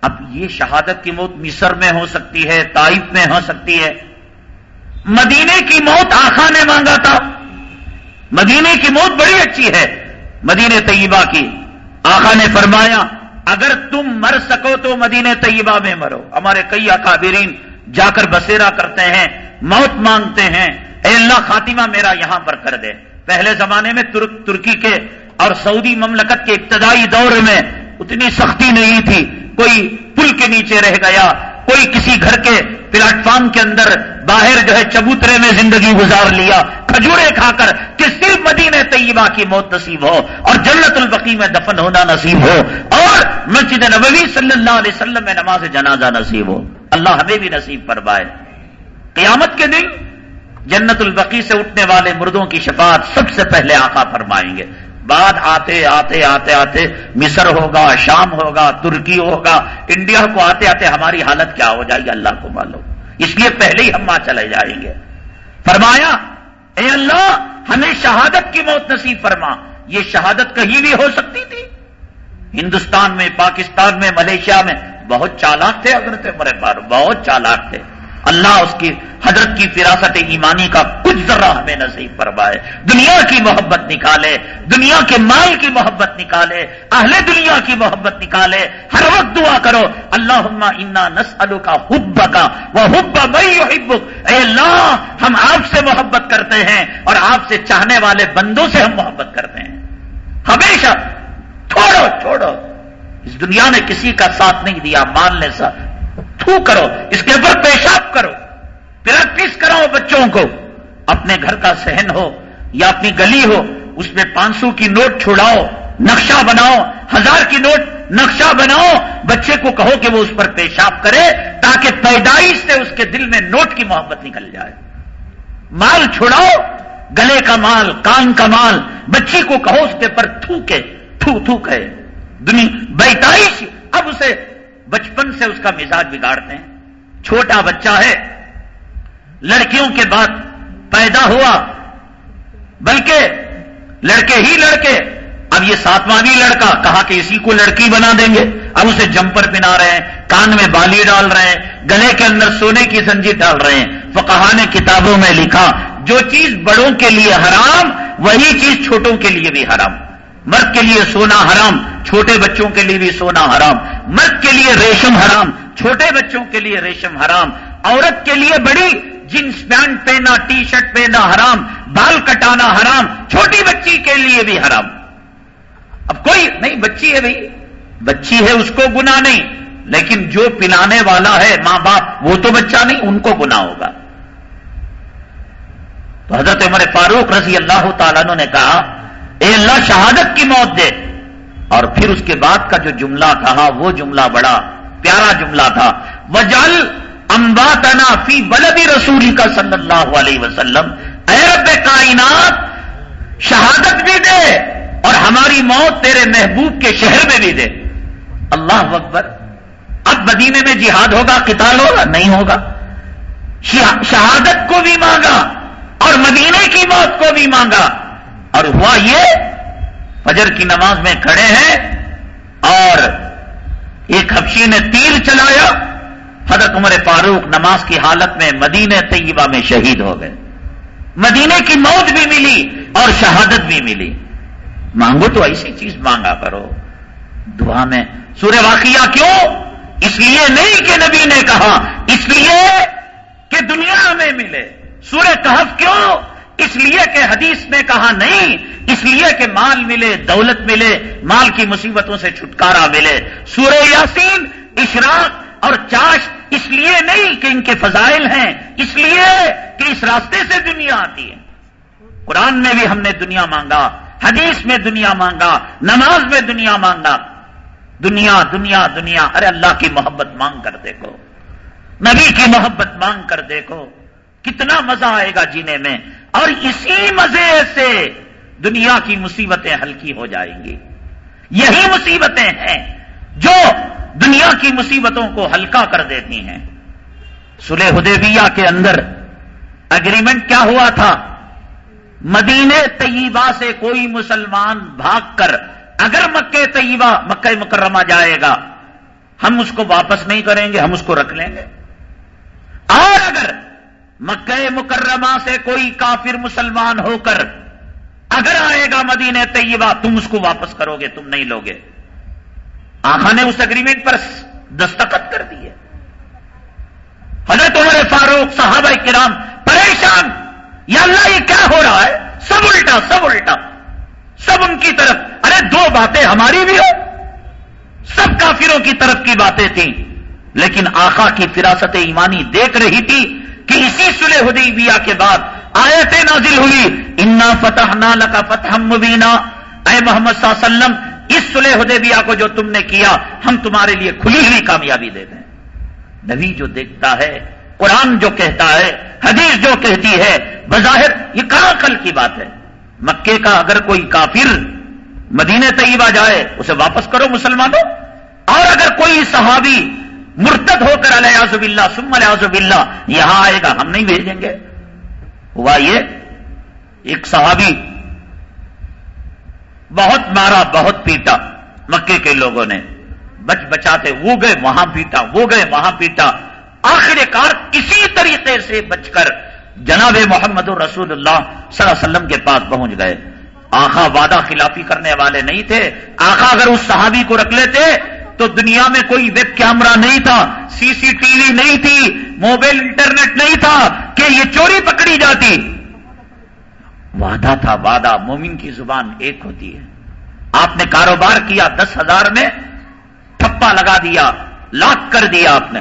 اب یہ شہادت کی موت مصر میں ہو سکتی ہے تائف میں ہو سکتی ہے۔ مدینے کی موت آخا نے مانگا تھا۔ مدینے کی موت بڑی اچھی ہے۔ مدینے طیبہ کی۔ آخا نے فرمایا، اگر تم مر سکو تو مدینے طیبہ میں مرو۔ ہمارے کئی اکابرین جا کر بسیرا کرتے ہیں، موت مانگتے ہیں۔ اے اللہ، خاتمہ میرا یہاں پر کر دے۔ پہلے زمانے میں ترک، ترکی کے اور سعودی مملکت کے ابتدائی دور میں اتنی سختی نہیں تھی۔ کوئی پل کے نیچے رہ گیا۔ کوئی کسی گھر کے پلیٹ فارم کے اندر باہر جو ہے چبوترے میں زندگی گزار لیا، کھجورے کھا کر کہ صرف مدینہ طیبہ کی موت نصیب ہو اور جنت البقی میں دفن ہونا نصیب ہو اور مسجد نبوی صلی اللہ علیہ وسلم میں نماز جنازہ نصیب ہو۔ اللہ ہمیں بھی نصیب فرمائے۔ قیامت کے دن جنت البقی سے اٹھنے والے مردوں کی شفاعت سب سے پہلے آقا فرمائیں گے۔ بعد آتے آتے آتے آتے مصر ہوگا، شام ہوگا، ترکی ہوگا، انڈیا کو آتے آتے ہماری حالت کیا ہو جائے گی؟ اللہ کو معلوم۔ اس لیے پہلے ہی ہم وہاں چلے جائیں گے۔ فرمایا، اے اللہ، ہمیں شہادت کی موت نصیب فرما۔ یہ شہادت کہیں بھی ہو سکتی تھی۔ ہندوستان میں، پاکستان میں، ملیشیا میں بہت چالاک تھے حضرت مرے بار بہت چالاک تھے۔ اللہ اس کی حضرت کی فراست ایمانی کا کچھ ذرہ ہمیں نصیب فرمائے۔ دنیا کی محبت نکالے، دنیا کے مال کی محبت نکالے، اہل دنیا کی محبت نکالے۔ ہر وقت دعا کرو اللہ انا نسلو کا حب کا وہ حب میں اے اللہ، ہم آپ سے محبت کرتے ہیں اور آپ سے چاہنے والے بندوں سے ہم محبت کرتے ہیں۔ ہمیشہ، چھوڑو چھوڑو۔ اس دنیا نے کسی کا ساتھ نہیں دیا ماننے سے تھو کرو، اس کے اوپر پیشاب کرو، پریکٹس کراؤ بچوں کو۔ اپنے گھر کا سہن ہو یا اپنی گلی ہو، اس میں پانچ سو کی نوٹ چھوڑاؤ نقشہ بناؤ، ہزار کی نوٹ، نقشہ بناؤ۔ بچے کو کہو کہ وہ اس پر پیشاب کرے تاکہ پیدائش سے اس کے دل میں نوٹ کی محبت نکل جائے۔ مال چھوڑاؤ گلے کا مال، کان کا مال، بچی کو کہو اس کے پر تھوکے، تھو تھو کہ دنیا بیتائش، اب اسے بچپن سے اس کا مزاج بگاڑتے ہیں۔ چھوٹا بچہ ہے۔ لڑکیوں کے بعد پیدا ہوا۔ بلکہ لڑکے ہی لڑکے۔ اب یہ ساتواں بھی لڑکا کہا کہ اسی کو لڑکی بنا دیں گے۔ اب اسے جمپر پہنا رہے ہیں۔ کان میں بالی ڈال رہے ہیں۔ گلے کے اندر سونے کی سنجی ڈال رہے ہیں۔ فقہ نے کتابوں میں لکھا، جو چیز بڑوں کے لیے حرام، وہی چیز چھوٹوں کے لیے بھی حرام۔ مرد کے لیے سونا حرام، چھوٹے بچوں کے لیے بھی سونا حرام۔ مرد کے لیے ریشم حرام، چھوٹے بچوں کے لیے ریشم حرام۔ عورت کے لیے بڑی جینس پینٹ پہنا ٹی شرٹ پہنا حرام، بال کٹانا حرام، چھوٹی بچی کے لیے بھی حرام۔ اب کوئی، نہیں، بچی ہے بھائی۔ بچی ہے، اس کو گنا نہیں۔ لیکن جو پلانے والا ہے، ماں باپ، وہ تو بچہ نہیں، ان کو گنا ہوگا۔ تو حضرت عمر فاروق رضی اللہ تعالیٰ نے کہا اے اللہ شہادت کی موت دے۔ اور پھر اس کے بعد کا جو جملہ کہا، وہ جملہ بڑا پیارا جملہ تھا۔ وجل امبا تنا فی بلدی رسول کا صلی اللہ علیہ وسلم۔ اے رب کائنات، شہادت بھی دے اور ہماری موت تیرے محبوب کے شہر میں بھی دے۔ اللہ اکبر، اب مدینے میں جہاد ہوگا، قتال ہوگا؟ نہیں ہوگا۔ شہادت کو بھی مانگا اور مدینے کی موت کو بھی مانگا۔ اور ہوا یہ فجر کی نماز میں کھڑے ہیں اور ایک حبشی نے تیر چلایا، حضرت عمر فاروق نماز کی حالت میں مدینہ طیبہ میں شہید ہو گئے۔ مدینے کی موت بھی ملی اور شہادت بھی ملی۔ مانگو تو ایسی چیز مانگا کرو۔ دعا میں سورہ واقعہ کیوں؟ اس لیے نہیں کہ نبی نے کہا، اس لیے کہ دنیا میں ملے۔ سورہ کہف کیوں؟ اس لیے کہ حدیث نے کہا نہیں، اس لیے کہ مال ملے، دولت ملے، مال کی مصیبتوں سے چھٹکارا ملے۔ سورہ یاسین اشراق اور چاش اس لیے نہیں کہ ان کے فضائل ہیں، اس لیے کہ اس راستے سے دنیا آتی ہے۔ قرآن میں بھی ہم نے دنیا مانگا، حدیث میں دنیا مانگا، نماز میں دنیا مانگا۔ دنیا دنیا دنیا، ارے اللہ کی محبت مانگ کر دیکھو۔ نبی کی محبت مانگ کر دیکھو۔ کتنا مزہ آئے گا جینے میں اور اسی مزے سے دنیا کی مصیبتیں ہلکی ہو جائیں گی۔ یہی مصیبتیں ہیں جو دنیا کی مصیبتوں کو ہلکا کر دیتی ہیں۔ سلح حدیبیہ کے اندر اگریمنٹ کیا ہوا تھا؟ مدینے طیبہ سے کوئی مسلمان بھاگ کر اگر مکہ طیبہ، مکہ مکرمہ جائے گا، ہم اس کو واپس نہیں کریں گے، ہم اس کو رکھ لیں گے۔ اور اگر مکہ مکرمہ سے کوئی کافر مسلمان ہو کر اگر آئے گا مدینہ طیبہ، تم اس کو واپس کرو گے، تم نہیں لوگے۔ آخا نے اس اگریمنٹ پر دستخط کر دیے حضرت عمر فاروق صحابہ کرام پریشان، یا اللہ یہ کیا ہو رہا ہے؟ سب الٹا سب الٹا۔ سب ان کی طرف، ارے دو باتیں ہماری بھی ہو۔ سب کافروں کی طرف کی باتیں تھیں، لیکن آخا کی فراست ایمانی دیکھ رہی تھی۔ کہ اسی سلح حدیبیہ کے بعد آیتیں نازل ہوئی، انا فتح نہ کا فتح مبینہ اے محمد صلی اللہ علیہ وسلم، اس سلح حدیبیہ کو جو تم نے کیا، ہم تمہارے لیے کھلی ہوئی کامیابی دے دیں۔ نبی جو دیکھتا ہے، قرآن جو کہتا ہے، حدیث جو کہتی ہے، بظاہر یہ کہاں کل کی بات ہے؟ مکے کا اگر کوئی کافر مدینہ طیبہ جائے، اسے واپس کرو مسلمانوں، اور اگر کوئی صحابی مرتد ہو کر علیہ باللہ سم علیہ باللہ، یہاں آئے گا، ہم نہیں بھیجیں گے۔ ہوا یہ، ایک صحابی بہت مارا، بہت پیٹا، مکے کے لوگوں نے۔ بچ بچاتے، وہ گئے، وہاں پیٹا، وہ گئے، وہاں پیٹا۔ آخر کار اسی طریقے سے بچ کر جناب محمد رسول اللہ صلی اللہ علیہ وسلم کے پاس پہنچ گئے۔ آخا وعدہ خلافی کرنے والے نہیں تھے۔ آخا اگر اس صحابی کو رکھ لیتے تو دنیا میں کوئی ویب کیمرہ نہیں تھا، سی سی ٹی وی نہیں تھی، موبائل انٹرنیٹ نہیں تھا کہ یہ چوری پکڑی جاتی۔ وعدہ تھا، وعدہ۔ مومن کی زبان ایک ہوتی ہے۔ آپ نے کاروبار کیا دس ہزار میں، ٹھپا لگا دیا، لاک کر دیا آپ نے۔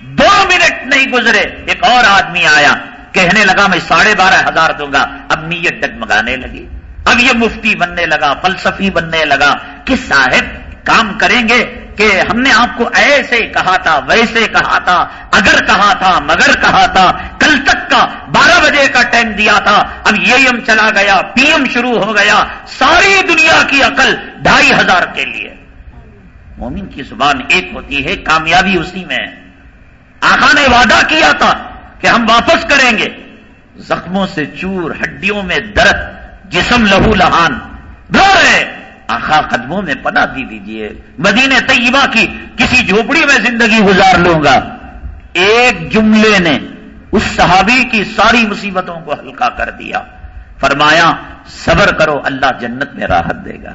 دو منٹ نہیں گزرے، ایک اور آدمی آیا، کہنے لگا، میں ساڑھے بارہ ہزار دوں گا۔ اب نیت ڈگمگانے لگی۔ اب یہ مفتی بننے لگا، فلسفی بننے لگا کہ صاحب کام کریں گے کہ ہم نے آپ کو ایسے کہا تھا، ویسے کہا تھا، اگر کہا تھا، مگر کہا تھا، کل تک کا بارہ بجے کا ٹائم دیا تھا، اب یہ ایم چلا گیا، پی ایم شروع ہو گیا، ساری دنیا کی عقل ڈھائی ہزار کے لیے۔ مومن کی زبان ایک ہوتی ہے، کامیابی اسی میں۔ آخا نے وعدہ کیا تھا کہ ہم واپس کریں گے۔ زخموں سے چور، ہڈیوں میں درد، جسم لہو لہان۔ رو رہے آخا قدموں میں پناہ دی دیجیے مدینہ طیبہ کی کسی جھوپڑی میں زندگی گزار لوں گا۔ ایک جملے نے اس صحابی کی ساری مصیبتوں کو ہلکا کر دیا۔ فرمایا، صبر کرو، اللہ جنت میں راحت دے گا۔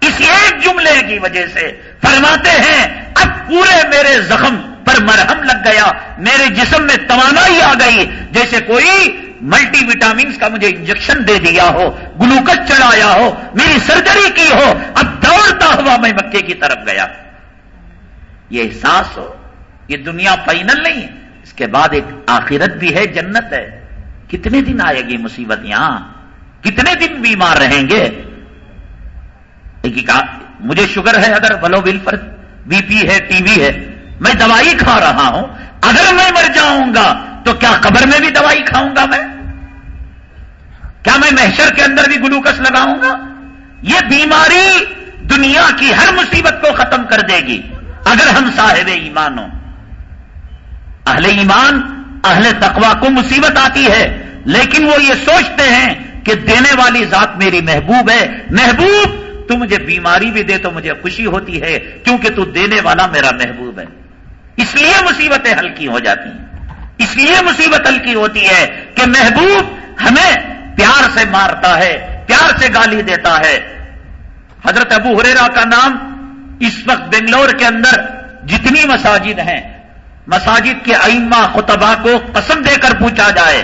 اس ایک جملے کی وجہ سے فرماتے ہیں، اب پورے میرے زخم پر مرہم لگ گیا، میرے جسم میں توانائی آ گئی، جیسے کوئی ملٹی وٹامنس کا مجھے انجیکشن دے دیا ہو، گلوکز چڑھایا ہو، میری سرجری کی ہو، اب دوڑتا ہوا میں مکے کی طرف گیا۔ یہ احساس ہو، یہ دنیا فائنل نہیں ہے۔ اس کے بعد ایک آخرت بھی ہے، جنت ہے۔ کتنے دن آئے گی مصیبت یہاں؟ کتنے دن بیمار رہیں گے؟ مجھے شوگر ہے اگر بلو بل پر بی پی ہے، ٹی وی ہے، میں دوائی کھا رہا ہوں، اگر میں مر جاؤں گا تو کیا قبر میں بھی دوائی کھاؤں گا میں؟ کیا میں محشر کے اندر بھی گلوکس لگاؤں گا؟ یہ بیماری دنیا کی ہر مصیبت کو ختم کر دے گی، اگر ہم صاحب ایمان ہوں۔ اہل ایمان، اہل تقوا کو مصیبت آتی ہے، لیکن وہ یہ سوچتے ہیں کہ دینے والی ذات میری محبوب ہے۔ محبوب، تو مجھے بیماری بھی دے تو مجھے خوشی ہوتی ہے، کیونکہ تو دینے والا میرا محبوب ہے۔ اس لیے مصیبتیں ہلکی ہو جاتی ہیں۔ اس لیے مصیبت ہلکی ہوتی ہے کہ محبوب ہمیں پیار سے مارتا ہے، پیار سے گالی دیتا ہے۔ حضرت ابو ہریرا کا نام اس وقت بنگلور کے اندر جتنی مساجد ہیں، مساجد کے ائمہ خطبہ کو قسم دے کر پوچھا جائے۔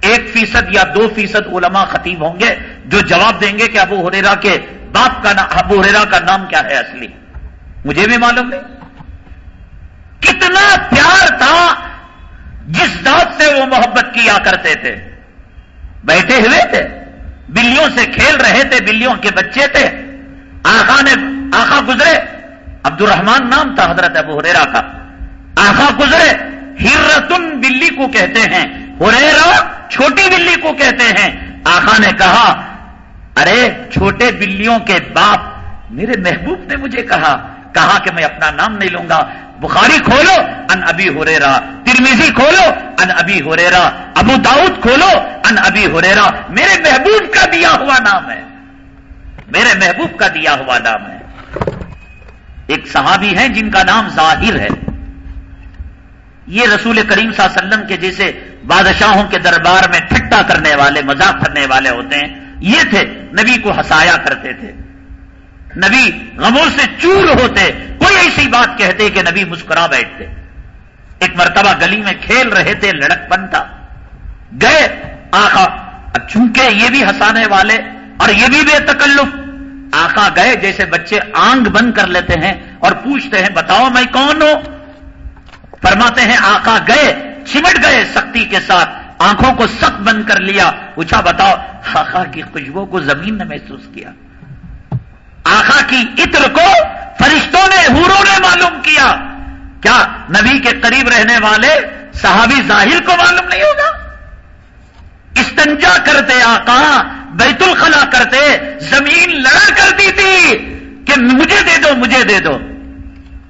ایک فیصد یا دو فیصد علماء خطیب ہوں گے جو جواب دیں گے کہ ابو ہریرا کے باپ کا نام ابو ہریرا کا نام کیا ہے اصلی۔ مجھے بھی معلوم نہیں۔ کتنا پیار تھا جس ذات سے وہ محبت کیا کرتے تھے، بیٹھے ہوئے تھے، بلیوں سے کھیل رہے تھے، بلیوں کے بچے تھے آخا نے آخا گزرے عبد الرحمان نام تھا حضرت ابو ہریرا کا۔ آخا گزرے، ہرتن بلی کو کہتے ہیں ہریرا چھوٹی بلی کو کہتے ہیں۔ آخا نے کہا، ارے چھوٹے بلیوں کے باپ، میرے محبوب نے مجھے کہا کہا کہ میں اپنا نام نہیں لوں گا۔ بخاری کھولو، ان ابھی ہو ریرا ترمیزی کھولو، ان ابھی ہوریرا ابو داؤد کھولو، ان ابھی ہوریرا میرے محبوب کا دیا ہوا نام ہے۔ میرے محبوب کا دیا ہوا نام ہے۔ ایک صحابی ہیں جن کا نام ظاہر ہے۔ یہ رسول کریم صلی اللہ علیہ وسلم کے جیسے بادشاہوں کے دربار میں ٹھٹا کرنے والے، مذاق کرنے والے ہوتے ہیں۔ یہ تھے، نبی کو ہسایا کرتے تھے۔ نبی غموں سے چور ہوتے، کوئی ایسی بات کہتے کہ نبی مسکرا بیٹھتے۔ ایک مرتبہ گلی میں کھیل رہے تھے، لڑک پن تھا۔ گئے آخا اب چونکہ یہ بھی ہنسانے والے اور یہ بھی بے تکلف۔ آخا گئے، جیسے بچے آنگ بند کر لیتے ہیں اور پوچھتے ہیں، بتاؤ میں کون ہوں؟ فرماتے ہیں، آقا گئے، چمٹ گئے سختی کے ساتھ۔ آنکھوں کو سخت بند کر لیا۔ پوچھا، بتاؤ آخا کی خوشبو کو زمین نے محسوس کیا۔ آخا کی عطر کو فرشتوں نے، حوروں نے معلوم کیا۔ کیا نبی کے قریب رہنے والے صحابی ظاہر کو معلوم نہیں ہوگا؟ استنجا کرتے آقا، بیت الخلا کرتے، زمین لڑا کر دی تھی کہ مجھے دے دو، مجھے دے دو۔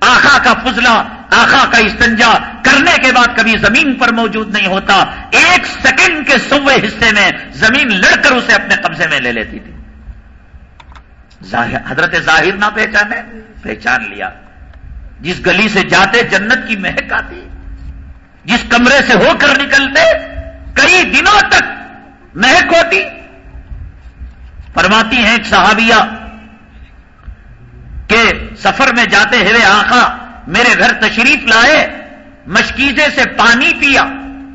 آخا کا فضلہ آخا کا استنجا کرنے کے بعد کبھی زمین پر موجود نہیں ہوتا۔ ایک سیکنڈ کے سوے حصے میں زمین لڑ کر اسے اپنے قبضے میں لے لیتی تھی۔ حضرت ظاہر نہ پہچانے، پہچان لیا۔ جس گلی سے جاتے جنت کی مہک آتی، جس کمرے سے ہو کر نکلتے، کئی دنوں تک مہک ہوتی۔ فرماتی ہیں ایک صحابیہ کہ سفر میں جاتے ہوئے آخا میرے گھر تشریف لائے، مشکیزے سے پانی پیا۔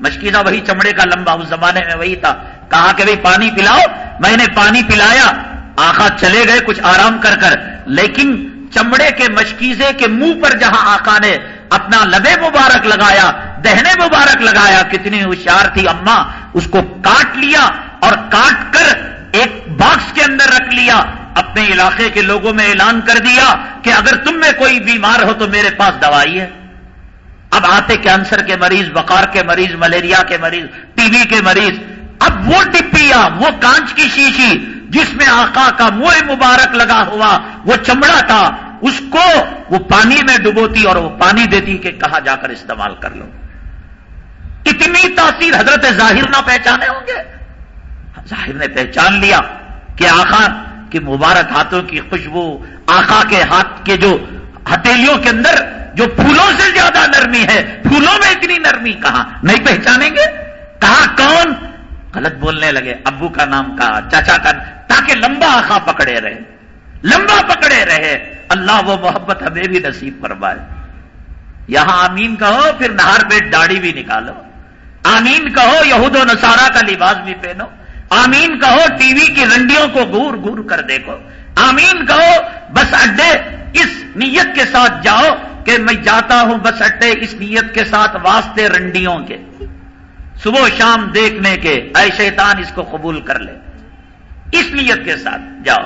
مشکیزہ وہی چمڑے کا لمبا، اس زمانے میں وہی تھا۔ کہا کہ بھائی پانی پلاؤ، میں نے پانی پلایا۔ آخا چلے گئے کچھ آرام کر کر، لیکن چمڑے کے مشکیزے کے منہ پر جہاں آقا نے اپنا لبے مبارک لگایا، دہنے مبارک لگایا، کتنی ہوشیار تھی اما اس کو کاٹ لیا اور کاٹ کر ایک باکس کے اندر رکھ لیا۔ اپنے علاقے کے لوگوں میں اعلان کر دیا کہ اگر تم میں کوئی بیمار ہو تو میرے پاس دوائی ہے۔ اب آتے کینسر کے مریض، بخار کے مریض، ملیریا کے مریض، ٹی بی کے مریض، اب وہ ٹپیا وہ کانچ کی شیشی جس میں آقا کا منہ مبارک لگا ہوا وہ چمڑا تھا، اس کو وہ پانی میں ڈبوتی اور وہ پانی دیتی کہ کہا جا کر استعمال کر لو۔ اتنی تاثیر حضرت ظاہر نہ پہچانے ہوں گے۔ ظاہر نے پہچان لیا کہ آخا کی مبارک ہاتھوں کی خوشبو آخا کے ہاتھ کے جو ہتھیلیوں کے اندر جو پھولوں سے زیادہ نرمی ہے، پھولوں میں اتنی نرمی کہاں؟ نہیں پہچانیں گے؟ کہا کون غلط بولنے لگے، ابو کا نام کہا، چاچا کا، تاکہ لمبا آخا پکڑے رہے۔ لمبا پکڑے رہے۔ اللہ وہ محبت ہمیں بھی نصیب فرمائے۔ یہاں آمین کہو، پھر نہار پیٹ داڑھی بھی نکالو۔ آمین کہو، یہود و نصارہ کا لباس بھی پہنو۔ آمین کہو، ٹی وی کی رنڈیوں کو گور گور کر دیکھو۔ آمین کہو، بس اڈے اس نیت کے ساتھ جاؤ کہ میں جاتا ہوں بس اڈے اس نیت کے ساتھ واسطے رنڈیوں کے۔ صبح و شام دیکھنے کے اے شیطان اس کو قبول کر لے۔ اس نیت کے ساتھ جاؤ۔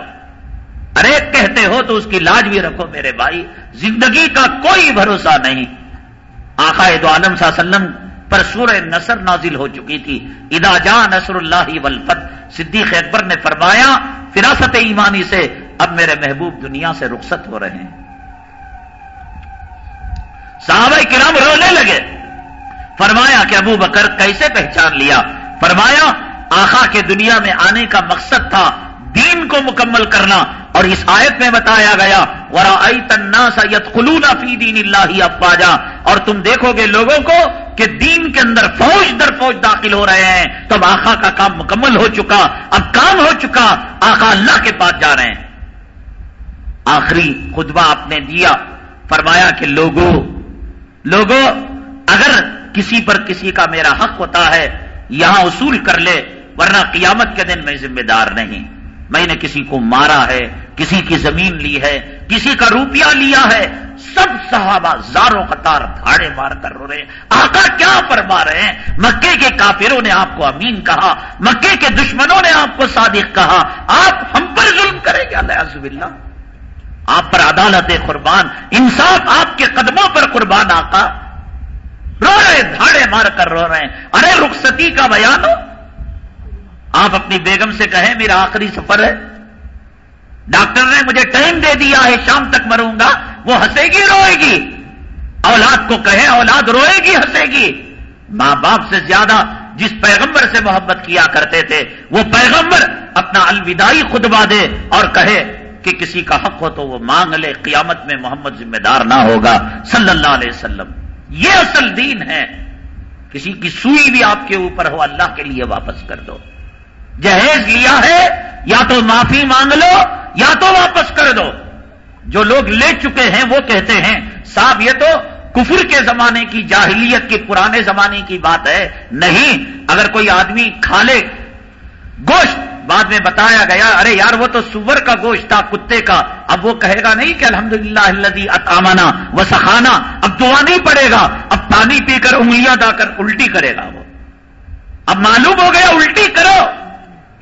ارے کہتے ہو تو اس کی لاج بھی رکھو میرے بھائی۔ زندگی کا کوئی بھروسہ نہیں۔ آقا دو عالم صلی اللہ علیہ وسلم پر سورہ نصر نازل ہو چکی تھی۔ ادا جا نصر اللہ ولفت صدیق اکبر نے فرمایا، فراست ایمانی سے اب میرے محبوب دنیا سے رخصت ہو رہے ہیں۔ صحابہ کرام رونے لگے۔ فرمایا کہ ابو بکر کیسے پہچان لیا؟ فرمایا آخا کے دنیا میں آنے کا مقصد تھا دین کو مکمل کرنا، اور اس آیت میں بتایا گیا ورا فی دین اللہ افواجا اور تم دیکھو گے لوگوں کو کہ دین کے اندر فوج در فوج داخل ہو رہے ہیں۔ تب آخا کا کام مکمل ہو چکا، اب کام ہو چکا آخا اللہ کے پاس جا رہے ہیں۔ آخری خطبہ آپ نے دیا، فرمایا کہ لوگوں لوگوں، اگر کسی پر کسی کا میرا حق ہوتا ہے، یہاں اصول کر لے، ورنہ قیامت کے دن میں ذمہ دار نہیں۔ میں نے کسی کو مارا ہے، کسی کی زمین لی ہے، کسی کا روپیہ لیا ہے۔ سب صحابہ زاروں قطار دھاڑے مار کر رو رہے ہیں۔ آقا کیا فرما رہے ہیں؟ مکے کے کافروں نے آپ کو امین کہا، مکے کے دشمنوں نے آپ کو صادق کہا۔ آپ ہم پر ظلم کریں گے اللہ اللہ آپ پر عدالت قربان، انصاف آپ کے قدموں پر قربان، آقا۔ رو رہے دھاڑے مار کر رو رہے ہیں۔ ارے، رخصتی کا بیان ہو۔ آپ اپنی بیگم سے کہیں، میرا آخری سفر ہے۔ ڈاکٹر نے مجھے ٹائم دے دیا ہے، شام تک مروں گا۔ وہ ہنسے گی، روئے گی۔ اولاد کو کہے اولاد روئے گی، ہنسے گی۔ ماں باپ سے زیادہ جس پیغمبر سے محبت کیا کرتے تھے، وہ پیغمبر اپنا الوداعی خطبہ دے اور کہے کہ کسی کا حق ہو تو وہ مانگ لے۔ قیامت میں محمد ذمہ دار نہ ہوگا۔ صلی اللہ علیہ وسلم۔ یہ اصل دین ہے۔ کسی کی سوئی بھی آپ کے اوپر ہو، اللہ کے لیے واپس کر دو۔ جہیز لیا ہے، یا تو معافی مانگ لو، یا تو واپس کر دو۔ جو لوگ لے چکے ہیں، وہ کہتے ہیں، صاحب، یہ تو کفر کے زمانے کی، جاہلیت کے پرانے زمانے کی بات ہے۔ نہیں، اگر کوئی آدمی کھا لے گوشت بعد میں بتایا گیا، ارے یار وہ تو سور کا گوشت تھا، کتے کا۔ اب وہ کہے گا نہیں کہ الحمد للہ اللہ اتامانا وہ سخانا اب دعا نہیں پڑے گا، اب پانی پی کر انگلیاں دا کر الٹی کرے گا وہ۔ اب معلوم ہو گیا، الٹی کرو۔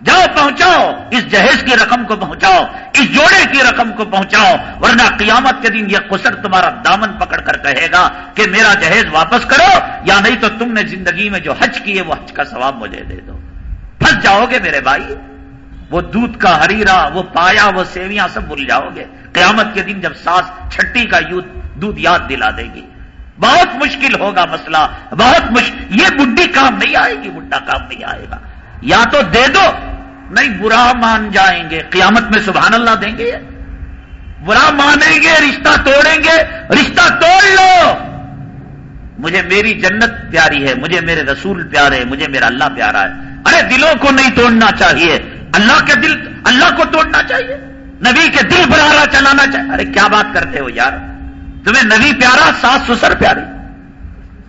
جاؤ، پہنچاؤ، اس جہیز کی رقم کو پہنچاؤ، اس جوڑے کی رقم کو پہنچاؤ، ورنہ قیامت کے دن یہ قصر تمہارا دامن پکڑ کر کہے گا کہ میرا جہیز واپس کرو، یا نہیں تو تم نے زندگی میں جو حج کیے وہ حج کا ثواب مجھے دے دو۔ پھنس جاؤ گے میرے بھائی۔ وہ دودھ کا ہریرا وہ پایا، وہ سیویاں سب بھول جاؤ گے۔ قیامت کے دن جب ساس چھٹی کا یوتھ دودھ یاد دلا دے گی۔ بہت مشکل ہوگا مسئلہ، بہت مشکل یہ بڈی کام نہیں آئے گی، بڈا کام نہیں آئے گا۔ یا تو دے دو، نہیں، برا مان جائیں گے۔ قیامت میں سبحان اللہ دیں گے۔ برا مانیں گے، رشتہ توڑیں گے۔ رشتہ توڑ لو۔ مجھے میری جنت پیاری ہے، مجھے میرے رسول پیارے مجھے میرا اللہ پیارا ہے۔ ارے، دلوں کو نہیں توڑنا چاہیے۔ اللہ کے دل اللہ کو توڑنا چاہیے۔ نبی کے دل برارا چلانا چاہیے۔ ارے کیا بات کرتے ہو یار؟ تمہیں نبی پیارا، ساس سسر پیاری۔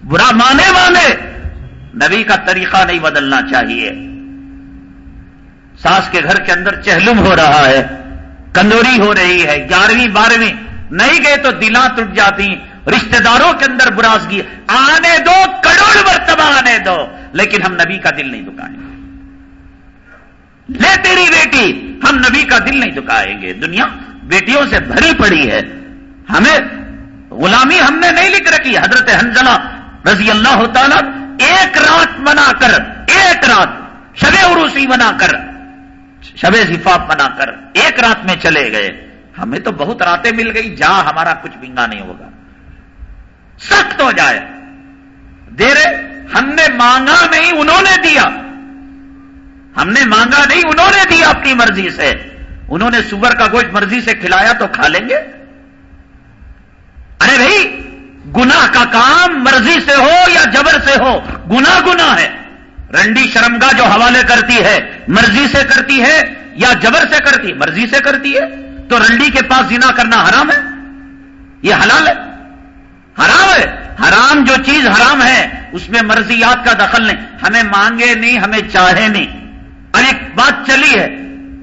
برا مانے مانے۔ نبی کا طریقہ نہیں بدلنا چاہیے۔ ساس کے گھر کے اندر چہلم ہو رہا ہے۔ کندوری ہو رہی ہے۔ گیارہویں، بارہویں۔ نہیں گئے تو دلاں ٹوٹ جاتی۔ رشتہ داروں کے اندر براسگی آنے دو، کروڑ مرتبہ آنے دو۔ لیکن ہم نبی کا دل نہیں دکھائیں۔ گے لے تیری بیٹی، ہم نبی کا دل نہیں دکھائیں گے۔ دنیا بیٹیوں سے بھری پڑی ہے۔ ہمیں غلامی ہم نے نہیں لکھ رکھی۔ حضرت حنزلہ رضی اللہ تعالیٰ ایک رات بنا کر، ایک رات شب عروسی بنا کر، شب زفاف بنا کر ایک رات میں چلے گئے۔ ہمیں تو بہت راتیں مل گئی جا، ہمارا کچھ بنگا نہیں ہوگا۔ سخت ہو جائے۔ دے ہم نے مانگا نہیں، انہوں نے دیا۔ ہم نے مانگا نہیں، انہوں نے دیا اپنی مرضی سے۔ انہوں نے سور کا گوشت مرضی سے کھلایا تو کھا لیں گے۔ ارے بھائی گنا کا کام مرضی سے ہو یا جبر سے ہو گنا گنا ہے۔ رنڈی شرمگاہ جو حوالے کرتی ہے، مرضی سے کرتی ہے یا جبر سے کرتی، مرضی سے کرتی ہے۔ تو رنڈی کے پاس زنا کرنا حرام ہے؟ یہ حلال ہے؟ حرام ہے۔ حرام جو چیز حرام ہے، اس میں مرضیات کا دخل نہیں۔ ہمیں مانگے نہیں، ہمیں چاہے نہیں۔ اور ایک بات چلی ہے،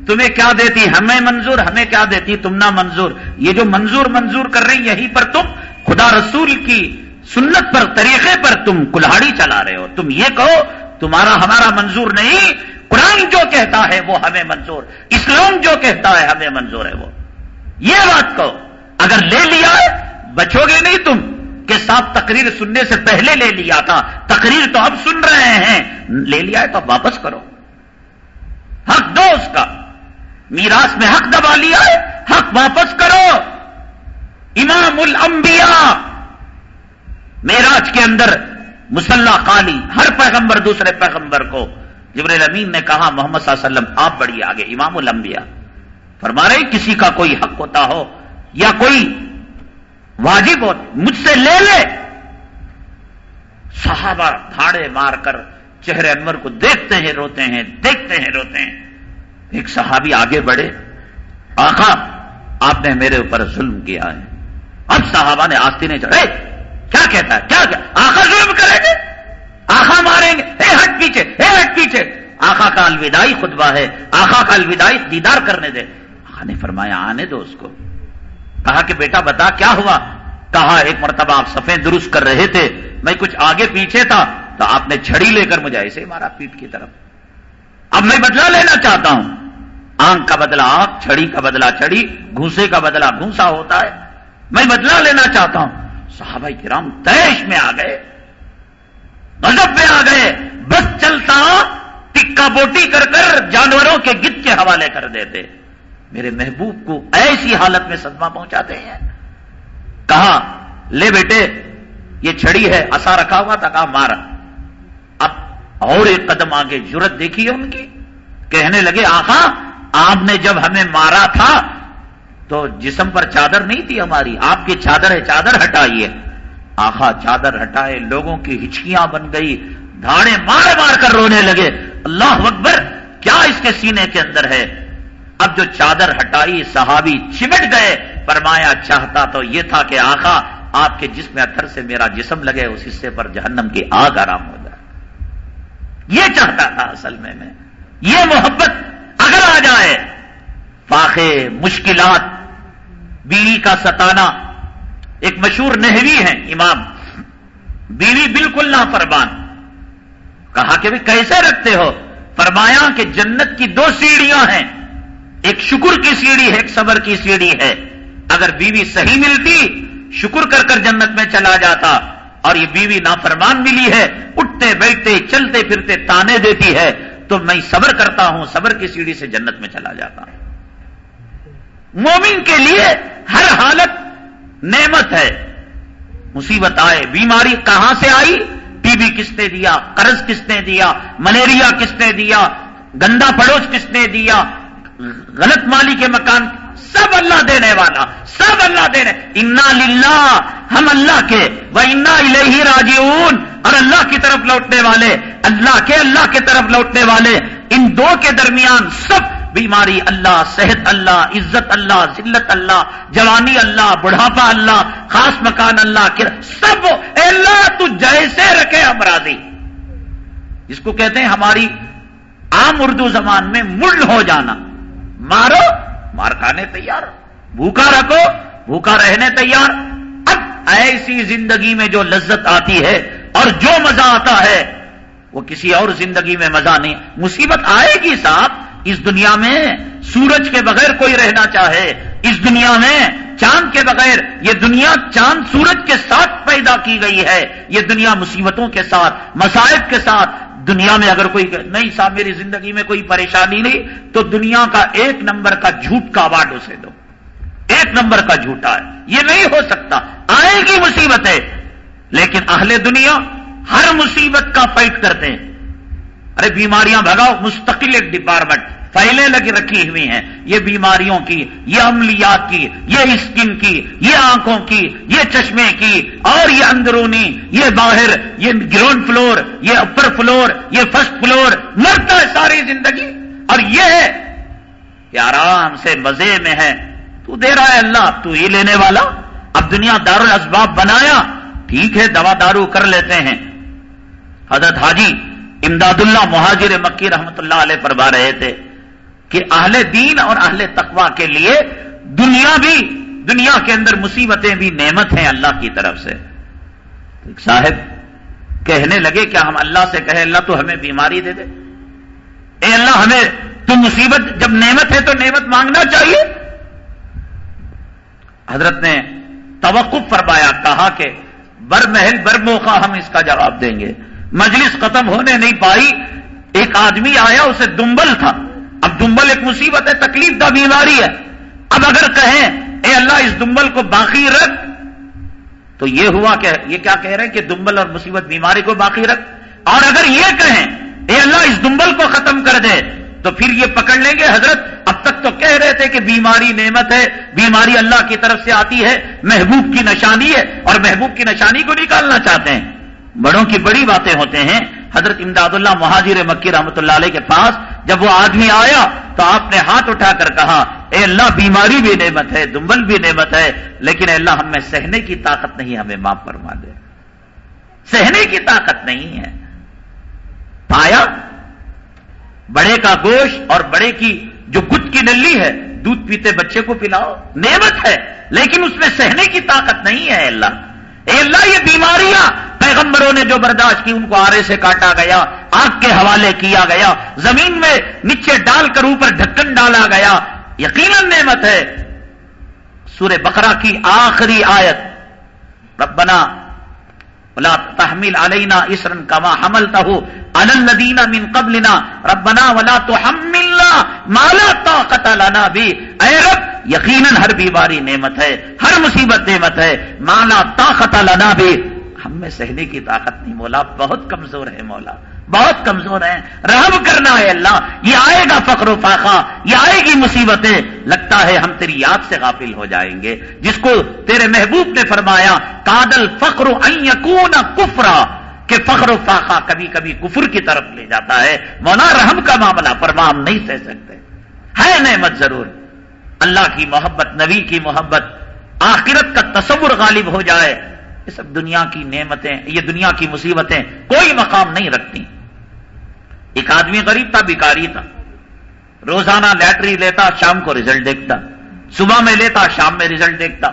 تمہیں کیا دیتی؟ ہمیں منظور، ہمیں کیا دیتی؟ تم نہ منظور۔ یہ جو منظور منظور کر رہی یہیں پر تم، خدا رسول کی سنت پر، طریقے پر تم کلاڑی چلا رہے ہو۔ تم یہ کہو، تمہارا ہمارا منظور نہیں۔ قرآن جو کہتا ہے وہ ہمیں منظور۔ اسلام جو کہتا ہے ہمیں منظور ہے وہ۔ یہ بات کہو۔ اگر لے لیا ہے، بچو گے نہیں تم، کہ صاحب تقریر سننے سے پہلے لے لیا تھا۔ تقریر تو اب سن رہے ہیں۔ لے لیا ہے تو واپس کرو۔ حق دو اس کا۔ میراث میں حق دبا لیا ہے، حق واپس کرو۔ امام الانبیاء۔ میراج کے اندر مسلح قالی، ہر پیغمبر دوسرے پیغمبر کو۔ جبر امین نے کہا، محمد صلی اللہ علیہ وسلم، آپ بڑی آگے۔ امام الانبیاء۔ فرما رہے کسی کا کوئی حق ہوتا ہو یا کوئی واجب ہو، مجھ سے لے لے۔ صحابہ دھاڑے مار کر چہرے انور کو دیکھتے ہیں، روتے ہیں، دیکھتے ہیں، روتے ہیں۔ ایک صحابی آگے بڑھے آخا آپ نے میرے اوپر ظلم کیا ہے۔ اب صحابہ نے آستی نے چڑھے کیا کہتا ہے؟ کیا آخا ظلم کریں گے؟ آخا ماریں گے؟ اے، ہٹ پیچھے، اے، ہٹ پیچھے۔ آخا کا الوداعی خطبہ ہے۔ آخا کا الوداعی دیدار کرنے دے۔ آخا نے فرمایا، آنے دو اس کو۔ کہا کہ بیٹا، بتا کیا ہوا؟ کہا، ایک مرتبہ آپ سفید درست کر رہے تھے۔ میں کچھ آگے پیچھے تھا۔ تو آپ نے چھڑی لے کر مجھے ایسے مارا پیٹ کی طرف۔ اب میں بدلا لینا چاہتا ہوں۔ آنکھ کا بدلا آنکھ، چھڑی کا بدلا چھڑی گھوسے کا بدلا گھوسا ہوتا ہے۔ میں بدلا لینا چاہتا ہوں۔ صحابہ کرام تیش میں آ گئے مذہب میں آ گئے، بس چلتا ٹکا بوٹی کر کر جانوروں کے گت کے حوالے کر دیتے۔ میرے محبوب کو ایسی حالت میں صدمہ پہنچاتے ہیں۔ کہا، لے بیٹے، یہ چھڑی ہے اصا رکھا ہوا تھا، کہا مارا اور ایک قدم آگے جرت دیکھی ہے ان کی، کہنے لگے آخا آپ نے جب ہمیں مارا تھا تو جسم پر چادر نہیں تھی ہماری، آپ کی چادر ہے، چادر ہٹائیے۔ آخا چادر ہٹائے، لوگوں کی ہچکیاں بن گئی، دھاڑے مار مار کر رونے لگے۔ اللہ اکبر، کیا اس کے سینے کے اندر ہے؟ اب جو چادر ہٹائی، صحابی چمٹ گئے۔ فرمایا، چاہتا تو یہ تھا کہ آخا آپ کے جسم اتر سے میرا جسم لگے، اس حصے پر جہنم کی آگ آرام ہو جائے۔ یہ چاہتا تھا اصل میں میں، یہ محبت اگر آ جائے فاخے مشکلات، بیوی کا ستانا، ایک مشہور نہوی ہے امام، بیوی بالکل نہ فرمان کہا کہ بھی کیسے رکھتے ہو؟ فرمایا کہ جنت کی دو سیڑھیاں ہیں، ایک شکر کی سیڑھی ہے، ایک صبر کی سیڑھی ہے۔ اگر بیوی صحیح ملتی، شکر کر کر جنت میں چلا جاتا اور یہ بیوی نافرمان ملی ہے، اٹھتے، بیٹھتے، چلتے پھرتے، تانے دیتی ہے، تو میں صبر کرتا ہوں، صبر کی سیڑھی سے جنت میں چلا جاتا۔ ہوں مومن کے لیے ہر حالت نعمت ہے۔ مصیبت آئے، بیماری کہاں سے آئی؟ ٹی بی کس نے دیا؟ قرض کس نے دیا؟ ملیریا کس نے دیا؟ گندا پڑوس کس نے دیا؟ غلط مالی کے مکان سب اللہ دینے والا، سب اللہ دینے۔ انا للہ ہم اللہ کے۔ وہ انا الہی راجیون اور اللہ کی طرف لوٹنے والے، اللہ کے، اللہ کی طرف لوٹنے والے۔ ان دو کے درمیان سب بیماری اللہ، صحت اللہ، عزت اللہ، ذلت اللہ، جوانی اللہ، بڑھاپا اللہ، خاص مکان اللہ سب اے اللہ، تو جیسے رکھے امراضی جس کو کہتے ہیں ہماری عام اردو زبان میں مل ہو جانا۔ مارو مار کھانے تیار، بھوکا رکھو، بھوکا رہنے تیار۔ اب ایسی زندگی میں جو لذت آتی ہے اور جو مزہ آتا ہے، وہ کسی اور زندگی میں مزہ نہیں۔ مصیبت آئے گی صاحب، اس دنیا میں سورج کے بغیر کوئی رہنا چاہے۔ اس دنیا میں چاند کے بغیر، یہ دنیا چاند سورج کے ساتھ پیدا کی گئی ہے۔ یہ دنیا مصیبتوں کے ساتھ مسائب کے ساتھ دنیا میں اگر کوئی نہیں صاحب، میری زندگی میں کوئی پریشانی نہیں، تو دنیا کا ایک نمبر کا جھوٹ کا اوارڈ اسے دو۔ ایک نمبر کا جھوٹا ہے۔ یہ نہیں ہو سکتا۔ آئے گی مصیبت ہے لیکن اہل دنیا ہر مصیبت کا فائٹ کرتے ہیں۔ ارے بیماریاں بھگاؤ، مستقل ایک ڈپارٹمنٹ پہلے لگ رکھی ہوئی ہیں، یہ بیماریوں کی، یہ عملیات کی، یہ اسکن کی، یہ آنکھوں کی، یہ چشمے کی، اور یہ اندرونی، یہ باہر، یہ گراؤنڈ فلور، یہ اپر فلور، یہ فرسٹ فلور، مرتا ہے ساری زندگی۔ اور یہ ہے کہ آرام سے مزے میں ہے۔ تو دے رہا ہے اللہ، تو یہ لینے والا۔ اب دنیا دار الاسباب بنایا، ٹھیک ہے، دوا دارو کر لیتے ہیں۔ حضرت حاجی امداد اللہ مہاجر مکی رحمت اللہ علیہ فرما رہے تھے۔ کہ اہل دین اور اہل تقوا کے لیے دنیا بھی، دنیا کے اندر مصیبتیں بھی نعمت ہیں اللہ کی طرف سے۔ ایک صاحب کہنے لگے، کیا ہم اللہ سے کہے اللہ تو ہمیں بیماری دے دے۔ اے اللہ، ہمیں تو مصیبت، جب نعمت ہے تو نعمت مانگنا چاہیے۔ حضرت نے توقف فرمایا، کہا کہ بر محل، بر موقع ہم اس کا جواب دیں گے۔ مجلس ختم ہونے نہیں پائی، ایک آدمی آیا، اسے دمبل تھا۔ دمبل ایک مصیبت ہے، تکلیف دہ بیماری ہے۔ اب اگر کہیں، اے اللہ، اس دمبل کو باقی رکھ۔ تو یہ ہوا کہ، یہ کیا کہہ رہے ہیں کہ دمبل اور مصیبت بیماری کو باقی رکھ۔ اور اگر یہ کہیں، اے اللہ، اس دمبل کو ختم کر دے، تو پھر یہ پکڑ لیں گے۔ حضرت اب تک تو کہہ رہے تھے کہ بیماری نعمت ہے، بیماری اللہ کی طرف سے آتی ہے، محبوب کی نشانی ہے۔ اور محبوب کی نشانی کو نکالنا چاہتے ہیں۔ بڑوں کی بڑی باتیں ہوتے ہیں۔ حضرت امداد اللہ، مہاجر مکی رحمۃ اللہ علیہ کے پاس جب وہ آدمی آیا تو آپ نے ہاتھ اٹھا کر کہا، اے اللہ، بیماری بھی نعمت ہے، دمبل بھی نعمت ہے، لیکن اے اللہ ہمیں سہنے کی طاقت نہیں، ہمیں معاف فرما دے۔ سہنے کی طاقت نہیں ہے۔ پایا، بڑے کا گوشت اور بڑے کی جو گت کی نلی ہے، دودھ پیتے بچے کو پلاؤ، نعمت ہے، لیکن اس میں سہنے کی طاقت نہیں ہے اللہ۔ اے اللہ، یہ بیماریاں پیغمبروں نے جو برداشت کی، ان کو آرے سے کاٹا گیا۔ آگ کے حوالے کیا گیا، زمین میں نیچے ڈال کر اوپر ڈھکن ڈالا گیا۔ یقیناً نعمت ہے۔ سورہ بقرہ کی آخری آیت۔ ربنا ولا تحمل علینا اسرن کما حملته على الذين من قبلنا۔ ربنا ولا تحملنا ما لا طاقت لنا به۔ اے رب، یقیناً ہر بیماری نعمت ہے، ہر مصیبت نعمت ہے۔ مالا طاقت لنا بھی ہم میں سہنے کی طاقت نہیں، مولا، بہت کمزور ہے، مولا۔ بہت کمزور ہیں۔ رحم کرنا ہے اللہ۔ یہ آئے گا فخر و فاقہ۔ یہ آئے گی مصیبتیں۔ لگتا ہے ہم تیری یاد سے غافل ہو جائیں گے۔ جس کو تیرے محبوب نے فرمایا، کادل فخر یقون کفرا۔ کہ فخر و فاقہ کبھی کبھی کفر کی طرف لے جاتا ہے۔ مولا رحم کا معاملہ پر ہم نہیں سہ سکتے۔ ہے نعمت ضرور۔ اللہ کی محبت، نبی کی محبت۔ آخرت کا تصور غالب ہو جائے۔ یہ سب دنیا کی نعمتیں، یہ دنیا کی مصیبتیں کوئی مقام نہیں رکھتی۔ ایک آدمی غریب تھا، بیکاری تھا۔ روزانہ لیٹری لیتا، شام کو ریزلٹ دیکھتا۔ صبح میں لیتا، شام میں ریزلٹ دیکھتا۔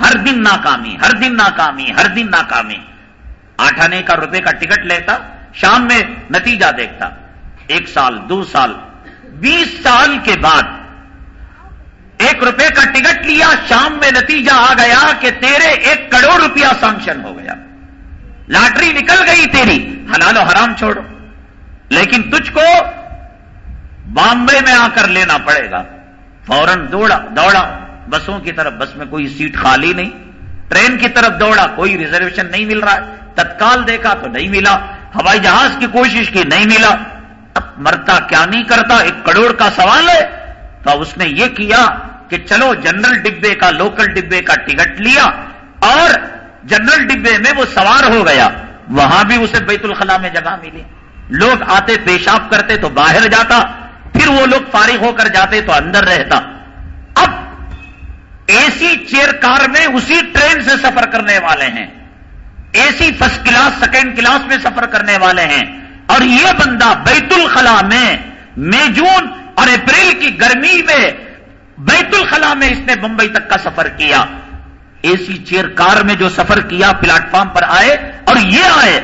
ہر دن ناکامی، ہر دن ناکامی، ہر دن ناکامی۔ آٹھ آنے کا روپے کا ٹکٹ لیتا، شام میں نتیجہ دیکھتا۔ ایک سال، دو سال۔ بیس سال کے بعد ایک روپے کا ٹکٹ لیا، شام میں نتیجہ آ گیا کہ تیرے ایک کروڑ روپیہ سانکشن ہو گیا۔ لاٹری نکل گئی تیری، حلال و حرام چھوڑو۔ لیکن تجھ کو بامبے میں آ کر لینا پڑے گا۔ فوراً دوڑا دوڑا۔ بسوں کی طرف، بس میں کوئی سیٹ خالی نہیں۔ ٹرین کی طرف دوڑا، کوئی ریزرویشن نہیں مل رہا۔ ہے تتکال دیکھا تو نہیں ملا۔ ہوائی جہاز کی کوشش کی نہیں ملا۔ اب مرتا کیا نہیں کرتا؟ ایک کروڑ کا سوال ہے۔ تو اس نے یہ کیا کہ چلو جنرل ڈبے کا لوکل ڈبے کا ٹکٹ لیا اور جنرل ڈبے میں وہ سوار ہو گیا۔ وہاں بھی اسے بیت الخلا میں جگہ ملی۔ لوگ آتے پیشاب کرتے تو باہر جاتا، پھر وہ لوگ فارغ ہو کر جاتے تو اندر رہتا۔ اب اے سی چیئر کار میں اسی ٹرین سے سفر کرنے والے ہیں۔ A C first class second class میں سفر کرنے والے ہیں۔ اور یہ بندہ بیت الخلا میں، مئی جون اور اپریل کی گرمی میں بیت الخلا میں اس نے ممبئی تک کا سفر کیا۔ اے سی چیئر کار میں جو سفر کیا، پلیٹ فارم پر آئے اور یہ آئے۔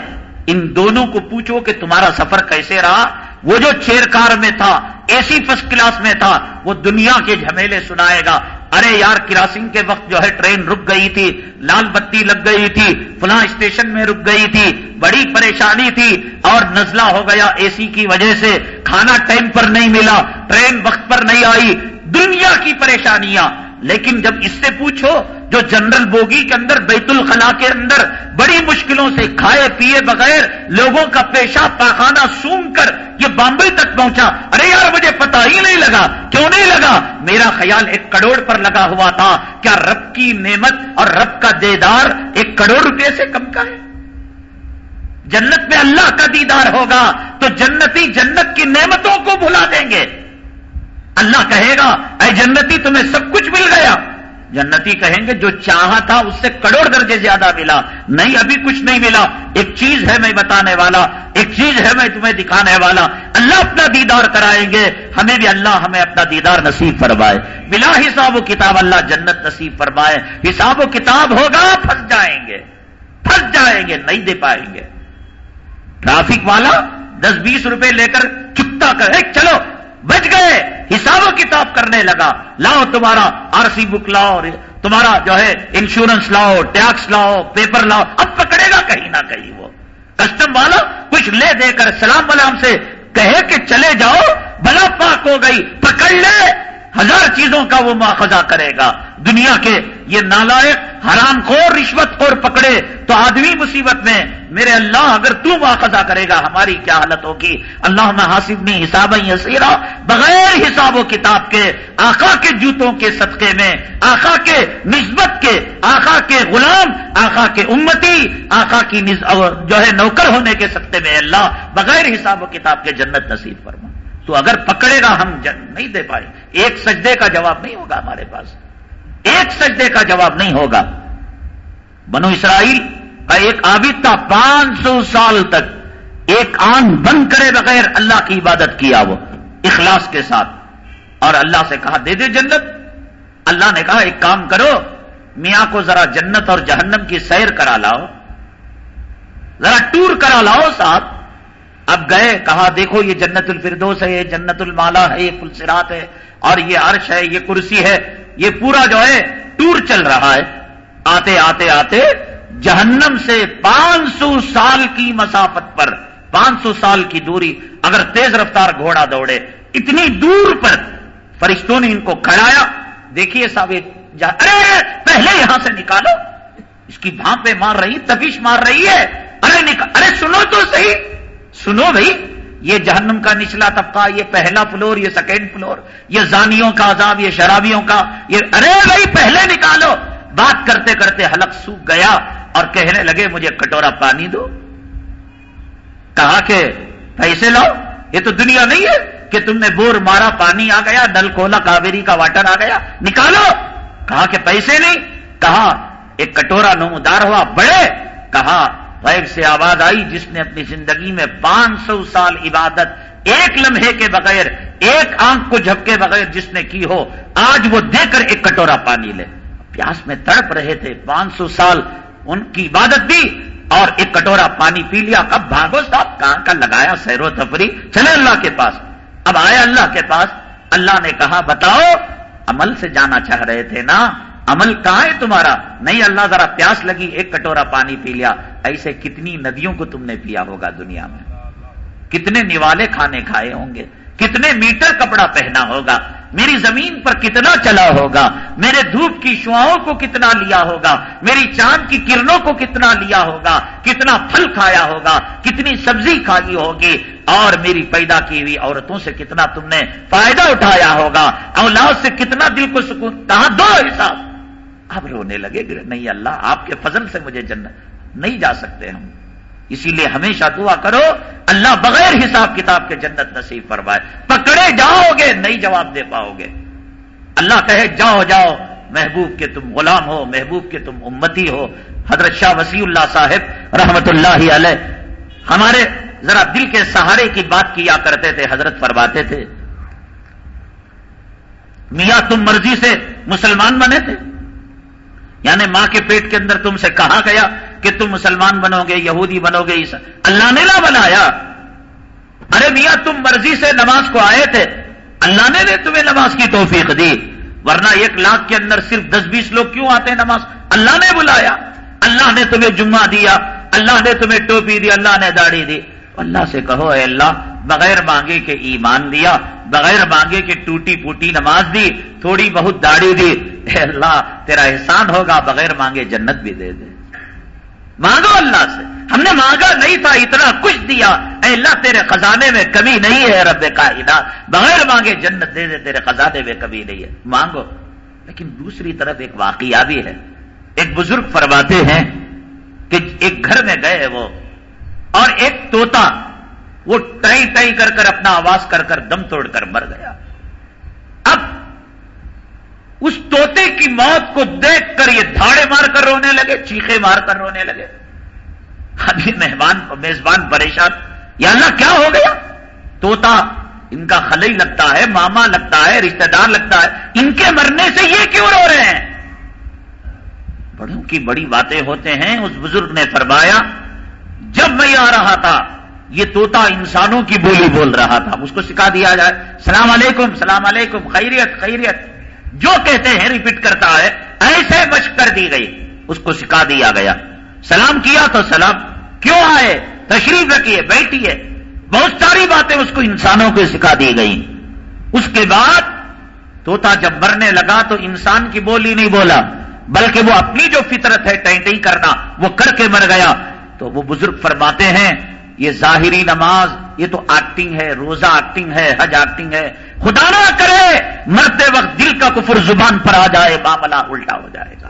ان دونوں کو پوچھو کہ تمہارا سفر کیسے رہا؟ وہ جو چیئر کار میں تھا اے سی فرسٹ کلاس میں تھا، وہ دنیا کے جھمیلے سنائے گا۔ ارے یار، کراسنگ کے وقت جو ہے ٹرین رک گئی تھی، لال بتی لگ گئی تھی، فلاں اسٹیشن میں رک گئی تھی، بڑی پریشانی تھی اور نزلہ ہو گیا اے سی کی وجہ سے۔ کھانا ٹائم پر نہیں ملا ٹرین وقت پر نہیں آئی۔ دنیا کی پریشانیاں۔ لیکن جب اس سے پوچھو جو جنرل بوگی کے اندر، بیت الخلا کے اندر بڑی مشکلوں سے کھائے، پیے بغیر لوگوں کا پیشاب پاخانہ سونگ کر یہ بامبے تک پہنچا۔ ارے یار، مجھے پتا ہی نہیں لگا۔ کیوں نہیں لگا؟ میرا خیال ایک کروڑ پر لگا ہوا تھا۔ کیا رب کی نعمت اور رب کا دیدار ایک کروڑ روپے سے کم کا ہے؟ جنت میں اللہ کا دیدار ہوگا تو جنتی جنت کی نعمتوں کو بھلا دیں گے۔ اللہ کہے گا، اے جنتی، تمہیں سب کچھ مل گیا۔ جنتی کہیں گے، جو چاہا تھا اس سے کروڑ درجے زیادہ ملا۔ نہیں، ابھی کچھ نہیں ملا۔ ایک چیز ہے میں بتانے والا، ایک چیز ہے میں تمہیں دکھانے والا۔ اللہ اپنا دیدار کرائیں گے۔ ہمیں بھی اللہ ہمیں اپنا دیدار نصیب فرمائے۔ بلا حساب و کتاب اللہ جنت نصیب فرمائے۔ حساب و کتاب ہوگا، پھنس جائیں گے۔ پھنس جائیں گے، نہیں دے پائیں گے۔ ٹرافک والا دس بیس روپے لے کر چکتا کر چلو بچ گئے حساب و کتاب کرنے لگا۔ لاؤ تمہارا آر سی بک لاؤ تمہارا جو ہے انشورنس لاؤ ٹیکس لاؤ پیپر لاؤ۔ اب پکڑے گا کہیں نہ کہیں وہ۔ کسٹم والا کچھ لے دے کر سلام بلام سے کہے کہ چلے جاؤ، بلا پاک ہو گئی، پکڑ لے۔ ہزار چیزوں کا وہ مواخذہ کرے گا۔ دنیا کے یہ نالائق حرام خور رشوت خور پکڑے تو آدمی مصیبت میں، میرے اللہ اگر تو مواخذہ کرے گا، ہماری کیا حالت ہوگی؟ اللہ میں حاصب نہیں حساب یسیرا، بغیر حساب و کتاب کے، آقا کے جوتوں کے صدقے میں، آقا کے نسبت کے، آقا کے غلام، آقا کے امتی، آقا کی جو ہے نوکر ہونے کے صدقے میں اللہ، بغیر حساب و کتاب کے جنت نصیب فرما۔ تو اگر پکڑے گا، ہم نہیں دے پائے۔ ایک سجدے کا جواب نہیں ہوگا ہمارے پاس۔ ایک سجدے کا جواب نہیں ہوگا۔ بنو اسرائیل کا ایک عابد تھا، پانچ سو سال تک ایک آن بند کرے بغیر اللہ کی عبادت کیا وہ، اخلاص کے ساتھ۔ اور اللہ سے کہا، دے دے جنت۔ اللہ نے کہا، ایک کام کرو، میاں کو ذرا جنت اور جہنم کی سیر کرا لاؤ۔ ذرا ٹور کرا لاؤ صاحب۔ اب گئے، کہا، دیکھو، یہ جنت الفردوس ہے، یہ جنت المالا ہے، یہ فلسرات ہے اور یہ عرش ہے، یہ کرسی ہے، یہ پورا جو ہے، ٹور چل رہا ہے۔ آتے آتے آتے جہنم سے پانچ سو سال کی مسافت پر پانچ سو سال کی دوری۔ اگر تیز رفتار گھوڑا دوڑے، اتنی دور پر فرشتوں نے ان کو کھڑایا۔ دیکھیے صاحب ارے، پہلے یہاں سے نکالو۔ اس کی بھانپے مار رہی، تبیش مار رہی ہے۔ ارے ارے، سنو تو صحیح۔ سنو بھائی یہ جہنم کا نچلا طبقہ یہ پہلا فلور، یہ سیکنڈ فلور یہ زانیوں کا عذاب، یہ شرابیوں کا، یہ ارے بھائی پہلے نکالو۔ بات کرتے کرتے حلق سوکھ گیا اور کہنے لگے، مجھے کٹورا پانی دو۔ کہا کہ پیسے لاؤ، یہ تو دنیا نہیں ہے کہ تم نے بور مارا، پانی آ گیا، نل کولا کاویری کا واٹر آ گیا، نکالو۔ کہا کہ پیسے نہیں۔ کہا، ایک کٹورا نمودار ہوا، بڑے۔ کہا غیب سے آواز آئی جس نے اپنی زندگی میں پانچ سو سال عبادت ایک لمحے کے بغیر، ایک آنکھ کو جھپکے بغیر جس نے کی ہو، آج وہ دے کر ایک کٹورا پانی لے۔ پیاس میں تڑپ رہے تھے پانچ سو سال، ان کی عبادت بھی، اور ایک کٹورا پانی پی لیا۔ اب بھاگو صاحب، کہاں کا لگایا سیر و تفریح؟ چلے اللہ کے پاس۔ اب آیا اللہ کے پاس۔ اللہ نے کہا، بتاؤ، عمل سے جانا چاہ رہے تھے نا؟ عمل کہاں ہے تمہارا؟ نہیں، اللہ ذرا پیاس لگی، ایک کٹورا پانی پی لیا۔ ایسے کتنی ندیوں کو تم نے پیا ہوگا دنیا میں؟ کتنے نیوالے کھانے کھائے ہوں گے؟ کتنے میٹر کپڑا پہنا ہوگا؟ میری زمین پر کتنا چلا ہوگا؟ میرے دھوپ کی شعاؤں کو کتنا لیا ہوگا؟ میری چاند کی کرنوں کو کتنا لیا ہوگا؟ کتنا پھل کھایا ہوگا؟ کتنی سبزی کھائی ہوگی؟ اور میری پیدا کی ہوئی عورتوں سے کتنا تم نے فائدہ اٹھایا ہوگا؟ اولاد سے کتنا دل کو سکون؟ کہاں دو حساب؟ اب رونے لگے نہیں اللہ، آپ کے فضل سے مجھے جنت، نہیں جا سکتے ہم۔ اسی لیے ہمیشہ دعا کرو، اللہ بغیر حساب کتاب کے جنت نصیب فرمائے۔ پکڑے جاؤ گے، نہیں جواب دے پاؤ گے۔ اللہ کہے، جاؤ جاؤ۔ محبوب کے تم غلام ہو، محبوب کے تم امتی ہو۔ حضرت شاہ وسیع اللہ صاحب رحمت اللہ علیہ ہمارے ذرا دل کے سہارے کی بات کیا کرتے تھے، حضرت فرماتے تھے۔ میاں تم مرضی سے مسلمان بنے تھے؟ یعنی ماں کے پیٹ کے اندر تم سے کہا گیا کہ تم مسلمان بنو گے، یہودی بنو گے اللہ نے نہ بنایا۔ ارے میاں، تم مرضی سے نماز کو آئے تھے۔ اللہ نے تمہیں نماز کی توفیق دی۔ ورنہ ایک لاکھ کے اندر صرف دس بیس لوگ کیوں آتے ہیں نماز؟ اللہ نے بلایا۔ اللہ نے تمہیں جمعہ دیا۔ اللہ نے تمہیں ٹوپی دی۔ اللہ نے داڑھی دی۔ اللہ سے کہو، اے اللہ بغیر مانگے کے ایمان دیا بغیر مانگے کے ٹوٹی پوٹی نماز دی، تھوڑی بہت داڑھی دی۔ اے اللہ، تیرا احسان ہوگا، بغیر مانگے جنت بھی دے دے۔ مانگو اللہ سے۔ ہم نے مانگا نہیں تھا، اتنا کچھ دیا۔ اے اللہ، تیرے خزانے میں کمی نہیں ہے رب کائنات۔ بغیر مانگے جنت دے دے، تیرے خزانے میں کمی نہیں ہے۔ مانگو۔ لیکن دوسری طرف ایک واقعہ بھی ہے۔ ایک بزرگ فرماتے ہیں کہ ایک گھر میں گئے وہ، اور ایک توتا وہ ٹائی ٹائی کر کر اپنا آواز کر کر دم توڑ کر مر گیا۔ اب اس توتے کی موت کو دیکھ کر یہ دھاڑے مار کر رونے لگے، چیخے مار کر رونے لگے۔ اب یہ مہمان میزبان پریشان، یا اللہ کیا ہو گیا؟ توتا ان کا خلئی لگتا ہے، ماما لگتا ہے، رشتہ دار لگتا ہے۔ ان کے مرنے سے یہ کیوں رو رہے ہیں؟ بڑوں کی بڑی باتیں ہوتے ہیں، اس بزرگ نے فرمایا، جب میں آ رہا تھا یہ توتا انسانوں کی بولی بول رہا تھا۔ اس کو سکھا دیا جائے۔ سلام علیکم سلام علیکم، خیریت خیریت۔ جو کہتے ہیں ریپیٹ کرتا ہے، ایسے مشق کر دی گئی۔ اس کو سکھا دیا گیا۔ سلام کیا تو سلام۔ کیوں آئے؟ تشریف رکھیے بیٹھیے بہت ساری باتیں اس کو انسانوں کو سکھا دی گئی۔ اس کے بعد توتا جب مرنے لگا تو انسان کی بولی نہیں بولا، بلکہ وہ اپنی جو فطرت ہے ٹینٹی کرنا، وہ کر کے مر گیا۔ تو وہ بزرگ فرماتے ہیں یہ ظاہری نماز، یہ تو ایکٹنگ ہے، روزہ ایکٹنگ ہے، حج ایکٹنگ ہے۔ خدا نہ کرے مرتے وقت دل کا کفر زبان پر آ جائے، معاملہ الٹا ہو جائے گا۔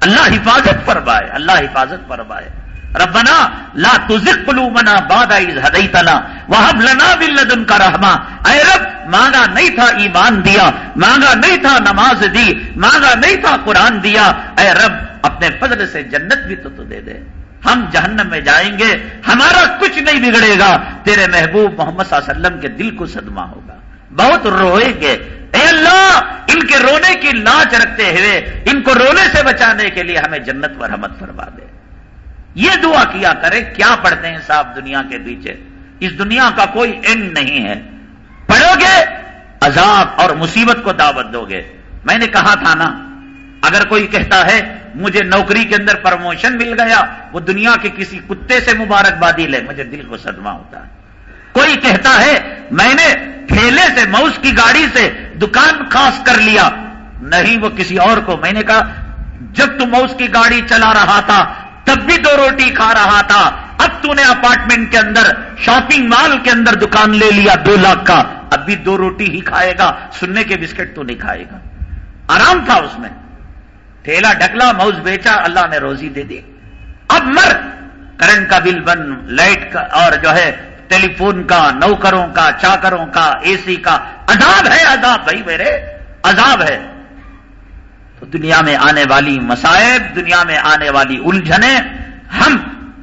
اللہ حفاظت فرمائے، اللہ حفاظت فرمائے۔ ربنا لا تزغ قلوبنا بعد اذ هديتنا وهب لنا من لدنك رحمہ اے رب، مانگا نہیں تھا ایمان دیا، مانگا نہیں تھا نماز دی، مانگا نہیں تھا قرآن دیا۔ اے رب، اپنے فضل سے جنت بھی تو تو دے دے۔ ہم جہنم میں جائیں گے، ہمارا کچھ نہیں بگڑے گا۔ تیرے محبوب محمد صلی اللہ علیہ وسلم کے دل کو صدمہ ہوگا۔ بہت روئیں گے۔ اے اللہ، ان کے رونے کی لاچ رکھتے ہوئے، ان کو رونے سے بچانے کے لیے ہمیں جنت پر رحمت فرما دے۔ یہ دعا کیا کرے کیا پڑھتے ہیں صاحب دنیا کے پیچھے؟ اس دنیا کا کوئی اینڈ نہیں ہے۔ پڑھو گے، عذاب اور مصیبت کو دعوت دو گے۔ میں نے کہا تھا نا اگر کوئی کہتا ہے مجھے نوکری کے اندر پروموشن مل گیا، وہ دنیا کے کسی کتے سے مبارکبادی لے، مجھے دل کو صدمہ ہوتا ہے۔ کوئی کہتا ہے میں نے ٹھیلے سے موس کی گاڑی سے دکان خاص کر لیا، نہیں وہ کسی اور کو۔ میں نے کہا، جب تم موس کی گاڑی چلا رہا تھا، تب بھی دو روٹی کھا رہا تھا، اب تو نے اپارٹمنٹ کے اندر، شاپنگ مال کے اندر دکان لے لیا دو لاکھ کا۔ اب بھی دو روٹی ہی کھائے گا، سننے کے بسکٹ تو نہیں کھائے گا۔ آرام تھا اس میں۔ ٹھیلا ڈکلا موز بیچا اللہ نے روزی دے دی۔ اب مر۔ کرنٹ کا بل بن، لائٹ کا، اور جو ہے ٹیلی فون کا، نوکروں کا، چاکروں کا، اے سی کا۔ عذاب ہے، عذاب بھائی میرے، عذاب ہے۔ تو دنیا میں آنے والی مسائب دنیا میں آنے والی الجھنیں، ہم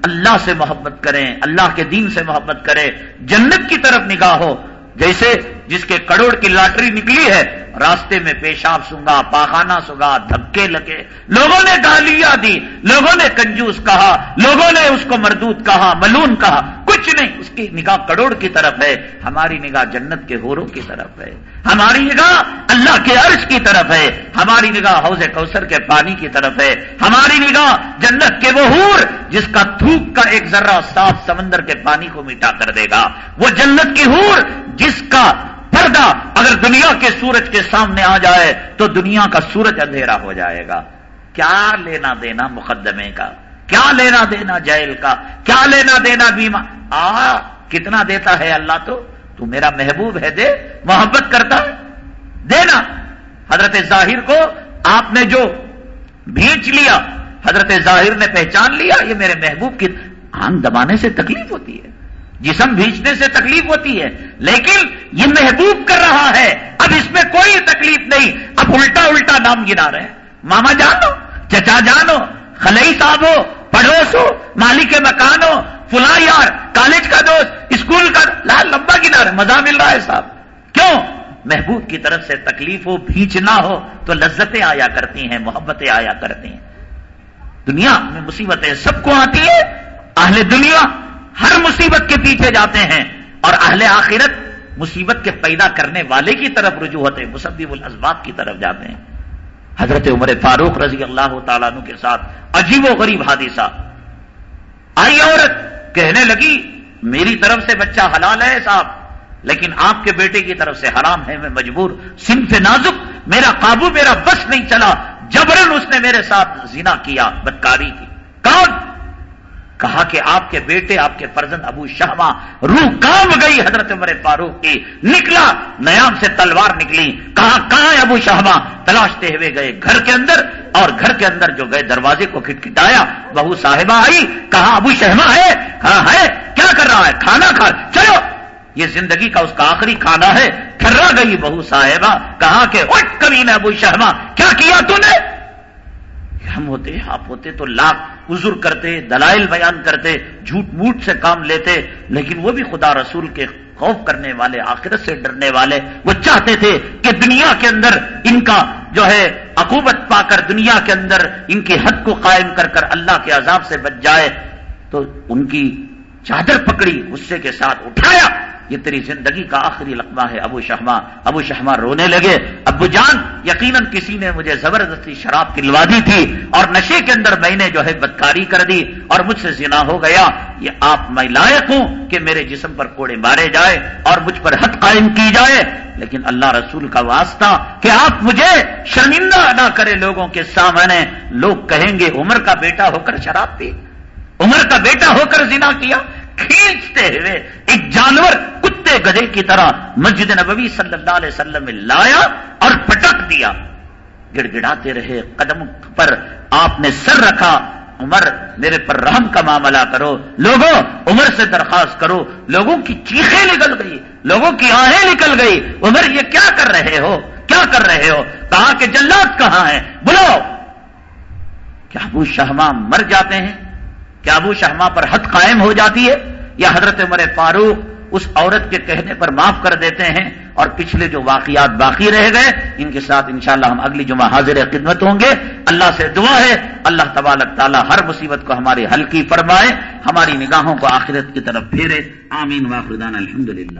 اللہ سے محبت کریں، اللہ کے دین سے محبت کریں، جنت کی طرف نگاہ ہو۔ جیسے جس کے کروڑ کی لاٹری نکلی ہے، راستے میں پیشاب سنگا، پاخانہ سنگا، دھکے لگے۔ لوگوں نے گالیاں دی، لوگوں نے کنجوس کہا، لوگوں نے اس کو مردود کہا، ملون کہا۔ کچھ نہیں، اس کی نگاہ کروڑ کی طرف ہے، ہماری نگاہ جنت کے ہوروں کی طرف ہے۔ ہماری نگاہ اللہ کے عرش کی طرف ہے، ہماری نگاہ حوض کوثر کے پانی کی طرف ہے۔ ہماری نگاہ جنت کے وہ ہور جس کا تھوک کا ایک ذرہ صاف سمندر کے پانی کو میٹا کر دے گا۔ وہ جنت کی ہور جس کا پردہ اگر دنیا کے سورج کے سامنے آ جائے تو دنیا کا سورج اندھیرا ہو جائے گا۔ کیا لینا دینا مقدمے کا؟ کیا لینا دینا جیل کا؟ کیا لینا دینا بیما آ، کتنا دیتا ہے اللہ تو؟ تو میرا محبوب ہے دے، محبت کرتا ہے۔ دینا۔ حضرت ظاہر کو آپ نے جو بھیچ لیا، حضرت ظاہر نے پہچان لیا، یہ میرے محبوب کی آنکھ دبانے سے تکلیف ہوتی ہے۔ جسم بھیجنے سے تکلیف ہوتی ہے، لیکن یہ محبوب کر رہا ہے۔ اب اس میں کوئی تکلیف نہیں۔ اب الٹا الٹا نام گنا رہے ہیں۔ ماما جانو، چچا جانو، خلئی صاحب ہو پڑوس ہو مالک مکان ہو فلاں یار، کالج کا دوست، اسکول کا لال لمبا گنا رہے مزہ مل رہا ہے صاحب۔ کیوں؟ محبوب کی طرف سے تکلیف ہو بھیچنا ہو تو لذتیں آیا کرتی ہیں، محبتیں آیا کرتی ہیں۔ دنیا میں مصیبتیں سب کو آتی ہے اہل دنیا ہر مصیبت کے پیچھے جاتے ہیں اور اہل آخرت مصیبت کے پیدا کرنے والے کی طرف رجوع ہوتے ہیں مسبب الاسباب کی طرف جاتے ہیں۔ حضرت عمر فاروق رضی اللہ تعالیٰ عنہ کے ساتھ عجیب و غریب حادثہ۔ آئی عورت کہنے لگی، میری طرف سے بچہ حلال ہے صاحب، لیکن آپ کے بیٹے کی طرف سے حرام ہے، میں مجبور، صنف نازک، میرا قابو، میرا بس نہیں چلا۔ جبرن اس نے میرے ساتھ زنا کیا، بدکاری کی۔ کون؟ کہا کہ آپ کے بیٹے، آپ کے فرزند ابو شہما روح کام گئی حضرت عمر فاروق کی۔ نکلا، نیام سے تلوار نکلی۔ کہا کہاں ہے ابو شہما تلاشتے ہوئے گئے گھر کے اندر اور گھر کے اندر جو گئے دروازے کو کھٹکھٹایا، بہو صاحبہ آئی کہا ابو شہما ہے؟ کہا ہے؟ کیا کر رہا ہے؟ کھانا کھا۔ چلو۔ یہ زندگی کا اس کا آخری کھانا ہے۔ ٹھرا گئی بہو صاحبہ، کہا کہ اٹھ کبھی میں ابو شہما کیا کیا تو نے؟ ہم ہوتے آپ ہوتے تو لاکھ عذر کرتے، دلائل بیان کرتے، جھوٹ موٹ سے کام لیتے، لیکن وہ بھی خدا رسول کے خوف کرنے والے، آخرت سے ڈرنے والے، وہ چاہتے تھے کہ دنیا کے اندر ان کا جو ہے عقوبت پا کر دنیا کے اندر ان کی حد کو قائم کر کر اللہ کے عذاب سے بچ جائے، تو ان کی چادر پکڑی، غصے کے ساتھ اٹھایا یہ تیری زندگی کا آخری لقمہ ہے ابو شہما ابو شہما رونے لگے۔ ابو جان، یقیناً کسی نے مجھے زبردستی شراب کلوا دی تھی اور نشے کے اندر میں نے جو ہے بدکاری کر دی اور مجھ سے زنا ہو گیا۔ یہ آپ میں لائق ہوں کہ میرے جسم پر کوڑے مارے جائے اور مجھ پر حد قائم کی جائے۔ لیکن اللہ رسول کا واسطہ کہ آپ مجھے شرمندہ ادا کرے لوگوں کے سامنے۔ لوگ کہیں گے، عمر کا بیٹا ہو کر شراب پی، عمر کا بیٹا ہو کر زنا کیا۔ کھینچتے ہوئے ایک جانور کتے گدے کی طرح مسجد نبوی صلی اللہ علیہ وسلم میں لایا اور پٹک دیا۔ گڑ گڑاتے رہے، قدم پر آپ نے سر رکھا۔ عمر، میرے پر رحم کا معاملہ کرو۔ لوگوں، عمر سے درخواست کرو۔ لوگوں کی چیخیں نکل گئی، لوگوں کی آہیں نکل گئی۔ عمر، یہ کیا کر رہے ہو؟ کیا کر رہے ہو؟ کہا کہ جلات کہاں ہے بلو کیا ابو شہما مر جاتے ہیں؟ کیا ابو شہما پر حد قائم ہو جاتی ہے یا حضرت عمر فاروق اس عورت کے کہنے پر معاف کر دیتے ہیں اور پچھلے جو واقعات باقی رہ گئے، ان کے ساتھ انشاءاللہ ہم اگلی جمعہ حاضر خدمت ہوں گے۔ اللہ سے دعا ہے، اللہ تبارک تعالیٰ ہر مصیبت کو ہماری ہلکی فرمائے، ہماری نگاہوں کو آخرت کی طرف پھیرے۔ آمین واخردان الحمد للہ